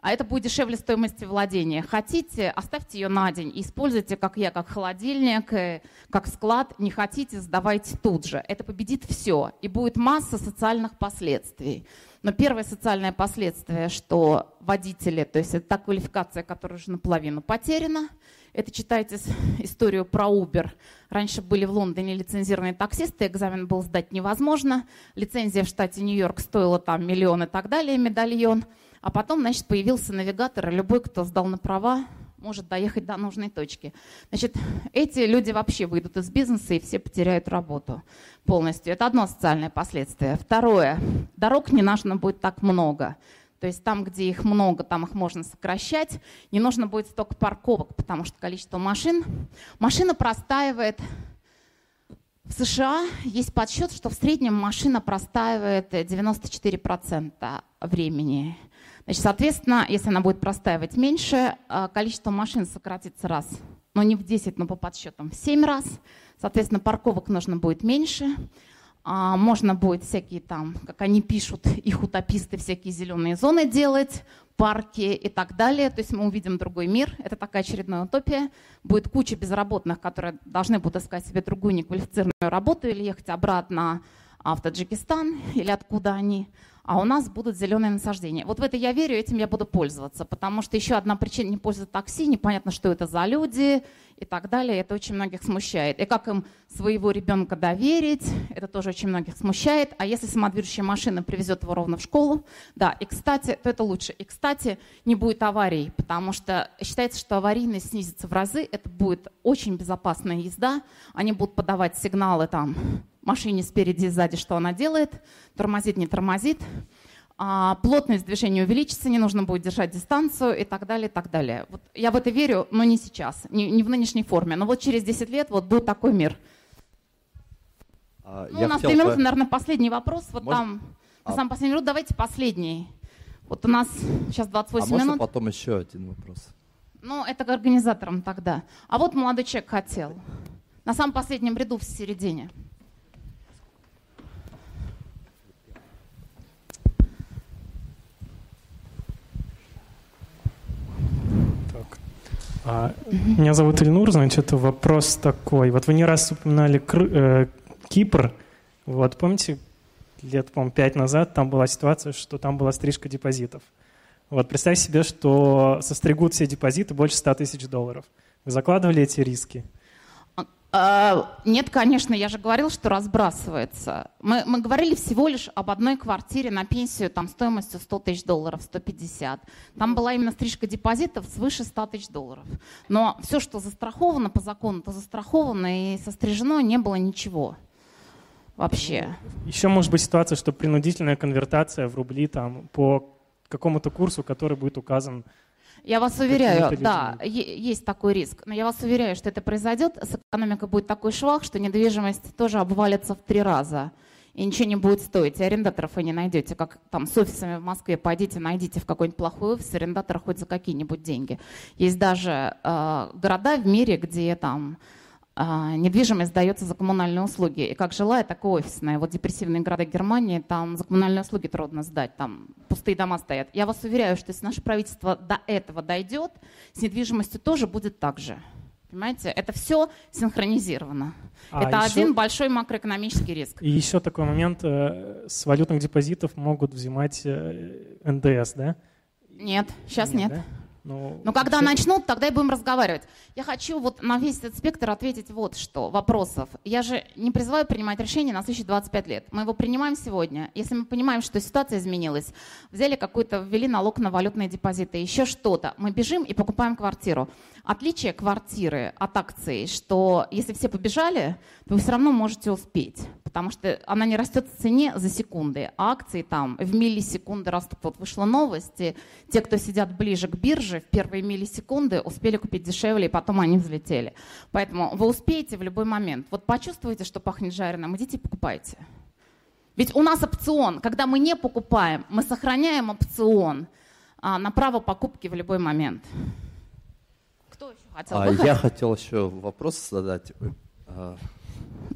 а это будет дешевле стоимости владения. Хотите, оставьте ее на день и используйте, как я, как холодильник, э, как склад. Не хотите, сдавайте тут же. Это победит все. И будет масса социальных последствий. Но первое социальное последствие, что водители, то есть это та квалификация, которая уже наполовину потеряна, это читайте историю про Uber. Раньше были в Лондоне лицензированные таксисты, экзамен был сдать невозможно. Лицензия в штате Нью-Йорк стоила там миллион и так далее, медальон. А потом, значит, появился навигатор, и любой, кто сдал на права, может доехать до нужной точки. Значит, эти люди вообще выйдут из бизнеса, и все потеряют работу полностью. Это одно социальное последствие. Второе. Дорог не нужно будет так много. То есть там, где их много, там их можно сокращать. Не нужно будет столько парковок, потому что количество машин. Машина простаивает в США есть подсчет, что в среднем машина простаивает 94% времени. Значит, соответственно, если она будет простаивать меньше, а, количество машин сократится раз. Но не в 10, но по подсчетам в 7 раз. Соответственно, парковок нужно будет меньше. А, можно будет всякие там, как они пишут, их утописты, всякие зеленые зоны делать, парки и так далее. То есть мы увидим другой мир. Это такая очередная утопия. Будет куча безработных, которые должны будут искать себе другую неквалифицированную работу или ехать обратно в Таджикистан или откуда они а у нас будут зеленые насаждения. Вот в это я верю, этим я буду пользоваться, потому что еще одна причина не пользоваться такси, непонятно, что это за люди и так далее, это очень многих смущает. И как им своего ребенка доверить, это тоже очень многих смущает. А если самодвижущая машина привезет его ровно в школу, да, и кстати, то это лучше. И кстати, не будет аварий, потому что считается, что аварийность снизится в разы, это будет очень безопасная езда, они будут подавать сигналы там машине спереди и сзади, что она делает, тормозит, не тормозит, а плотность движения увеличится, не нужно будет держать дистанцию и так далее, и так далее. Вот я в это верю, но не сейчас, не, не в нынешней форме, но вот через 10 лет вот будет такой мир. А, ну, у нас 3 минуты, бы... наверное, последний вопрос, вот Может... там, а... на самом последний минут, давайте последний. Вот у нас сейчас 28 а минут. можно потом еще один вопрос? Ну, это к организаторам тогда. А вот молодой человек хотел. На самом последнем ряду в середине. А, меня зовут Ильнур, значит, вопрос такой. Вот вы не раз упоминали Кры, э, Кипр. Вот помните, лет, по-моему, пять назад там была ситуация, что там была стрижка депозитов. Вот представь себе, что состригут все депозиты больше 100 тысяч долларов. Вы закладывали эти риски? А, нет, конечно, я же говорил, что разбрасывается. Мы, мы говорили всего лишь об одной квартире на пенсию там, стоимостью 100 тысяч долларов, 150. Там была именно стрижка депозитов свыше 100 тысяч долларов. Но все, что застраховано по закону, то застраховано и сострижено не было ничего вообще. Еще может быть ситуация, что принудительная конвертация в рубли там, по какому-то курсу, который будет указан Я вас уверяю, да, есть такой риск. Но я вас уверяю, что это произойдет, с экономикой будет такой швах, что недвижимость тоже обвалится в три раза. И ничего не будет стоить, и арендаторов вы не найдете. Как там с офисами в Москве, пойдите, найдите в какой-нибудь плохой офис арендатора хоть за какие-нибудь деньги. Есть даже э, города в мире, где там недвижимость сдается за коммунальные услуги. И как жилая, так и офисная. Вот депрессивные города Германии, там за коммунальные услуги трудно сдать, там пустые дома стоят. Я вас уверяю, что если наше правительство до этого дойдет, с недвижимостью тоже будет так же. Понимаете, это все синхронизировано. А это еще... один большой макроэкономический риск. И еще такой момент, э, с валютных депозитов могут взимать э, НДС, да? Нет, сейчас нет. нет. Да? Ну, Но когда все... начнут, тогда и будем разговаривать. Я хочу вот на весь этот спектр ответить вот что, вопросов. Я же не призываю принимать решение на следующие 25 лет. Мы его принимаем сегодня. Если мы понимаем, что ситуация изменилась, взяли какой-то, ввели налог на валютные депозиты, еще что-то, мы бежим и покупаем квартиру. Отличие квартиры от акций, что если все побежали, то вы все равно можете успеть, потому что она не растет в цене за секунды, а акции там в миллисекунды растут. Вот вышла новость, и те, кто сидят ближе к бирже, в первые миллисекунды успели купить дешевле, и потом они взлетели. Поэтому вы успеете в любой момент. Вот почувствуете, что пахнет жареным, идите и покупайте. Ведь у нас опцион. Когда мы не покупаем, мы сохраняем опцион а, на право покупки в любой момент. Кто еще хотел? А, я хотел еще вопрос задать.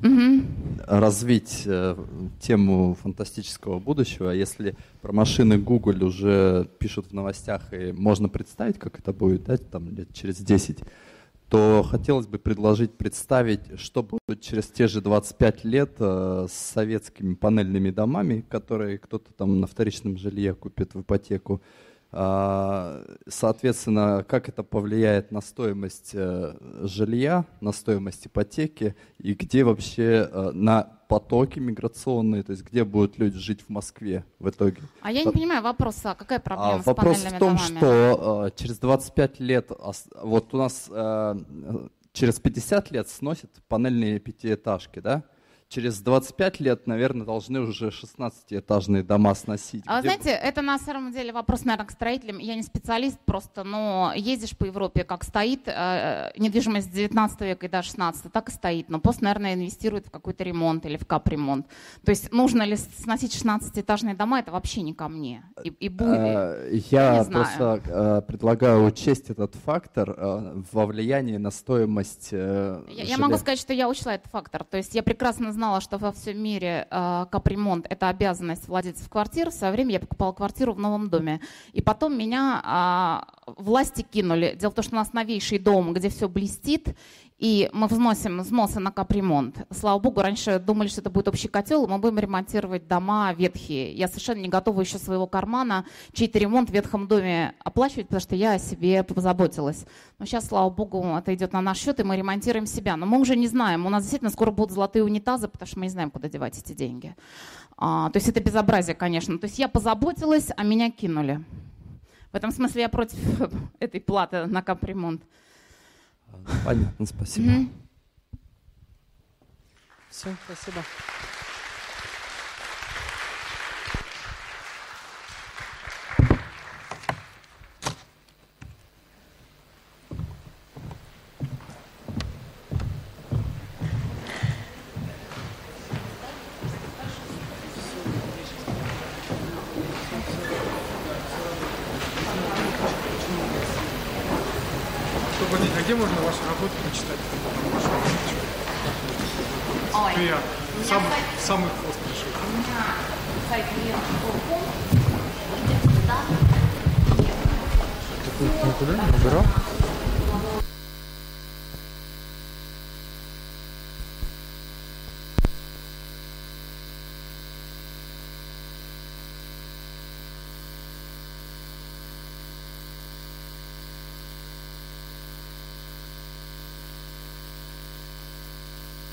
Угу. Развить э, тему фантастического будущего. Если про машины Google уже пишут в новостях, и можно представить, как это будет, да, там лет через 10, то хотелось бы предложить представить, что будет через те же 25 лет э, с советскими панельными домами, которые кто-то там на вторичном жилье купит в ипотеку, соответственно, как это повлияет на стоимость э, жилья, на стоимость ипотеки и где вообще э, на потоки миграционные, то есть где будут люди жить в Москве в итоге. А я не понимаю вопроса, а какая проблема а, с Вопрос в том, домами? что э, через 25 лет, вот у нас через 50 лет сносят панельные пятиэтажки, да? Через 25 лет, наверное, должны уже 16-этажные дома сносить. А вы знаете, это на самом деле вопрос, наверное, к строителям. Я не специалист просто, но ездишь по Европе, как стоит э, недвижимость 19 века и даже 16, так и стоит. Но пост, наверное, инвестирует в какой-то ремонт или в капремонт. То есть нужно ли сносить 16-этажные дома, это вообще не ко мне. И, и будет, э, я, я просто э, предлагаю учесть этот фактор э, во влиянии на стоимость э, я, я могу сказать, что я учла этот фактор. То есть я прекрасно знаю, знала, что во всем мире э, капремонт – это обязанность владельцев квартир. В свое время я покупала квартиру в новом доме. И потом меня э, власти кинули. Дело в том, что у нас новейший дом, где все блестит, и мы взносим взносы на капремонт. Слава богу, раньше думали, что это будет общий котел, и мы будем ремонтировать дома ветхие. Я совершенно не готова еще своего кармана чей-то ремонт в ветхом доме оплачивать, потому что я о себе позаботилась. Но сейчас, слава богу, это идет на наш счет, и мы ремонтируем себя. Но мы уже не знаем. У нас действительно скоро будут золотые унитазы, потому что мы не знаем, куда девать эти деньги. А, то есть это безобразие, конечно. То есть я позаботилась, а меня кинули. В этом смысле я против этой платы на капремонт. Понятно, спасибо. Mm-hmm. Все, спасибо.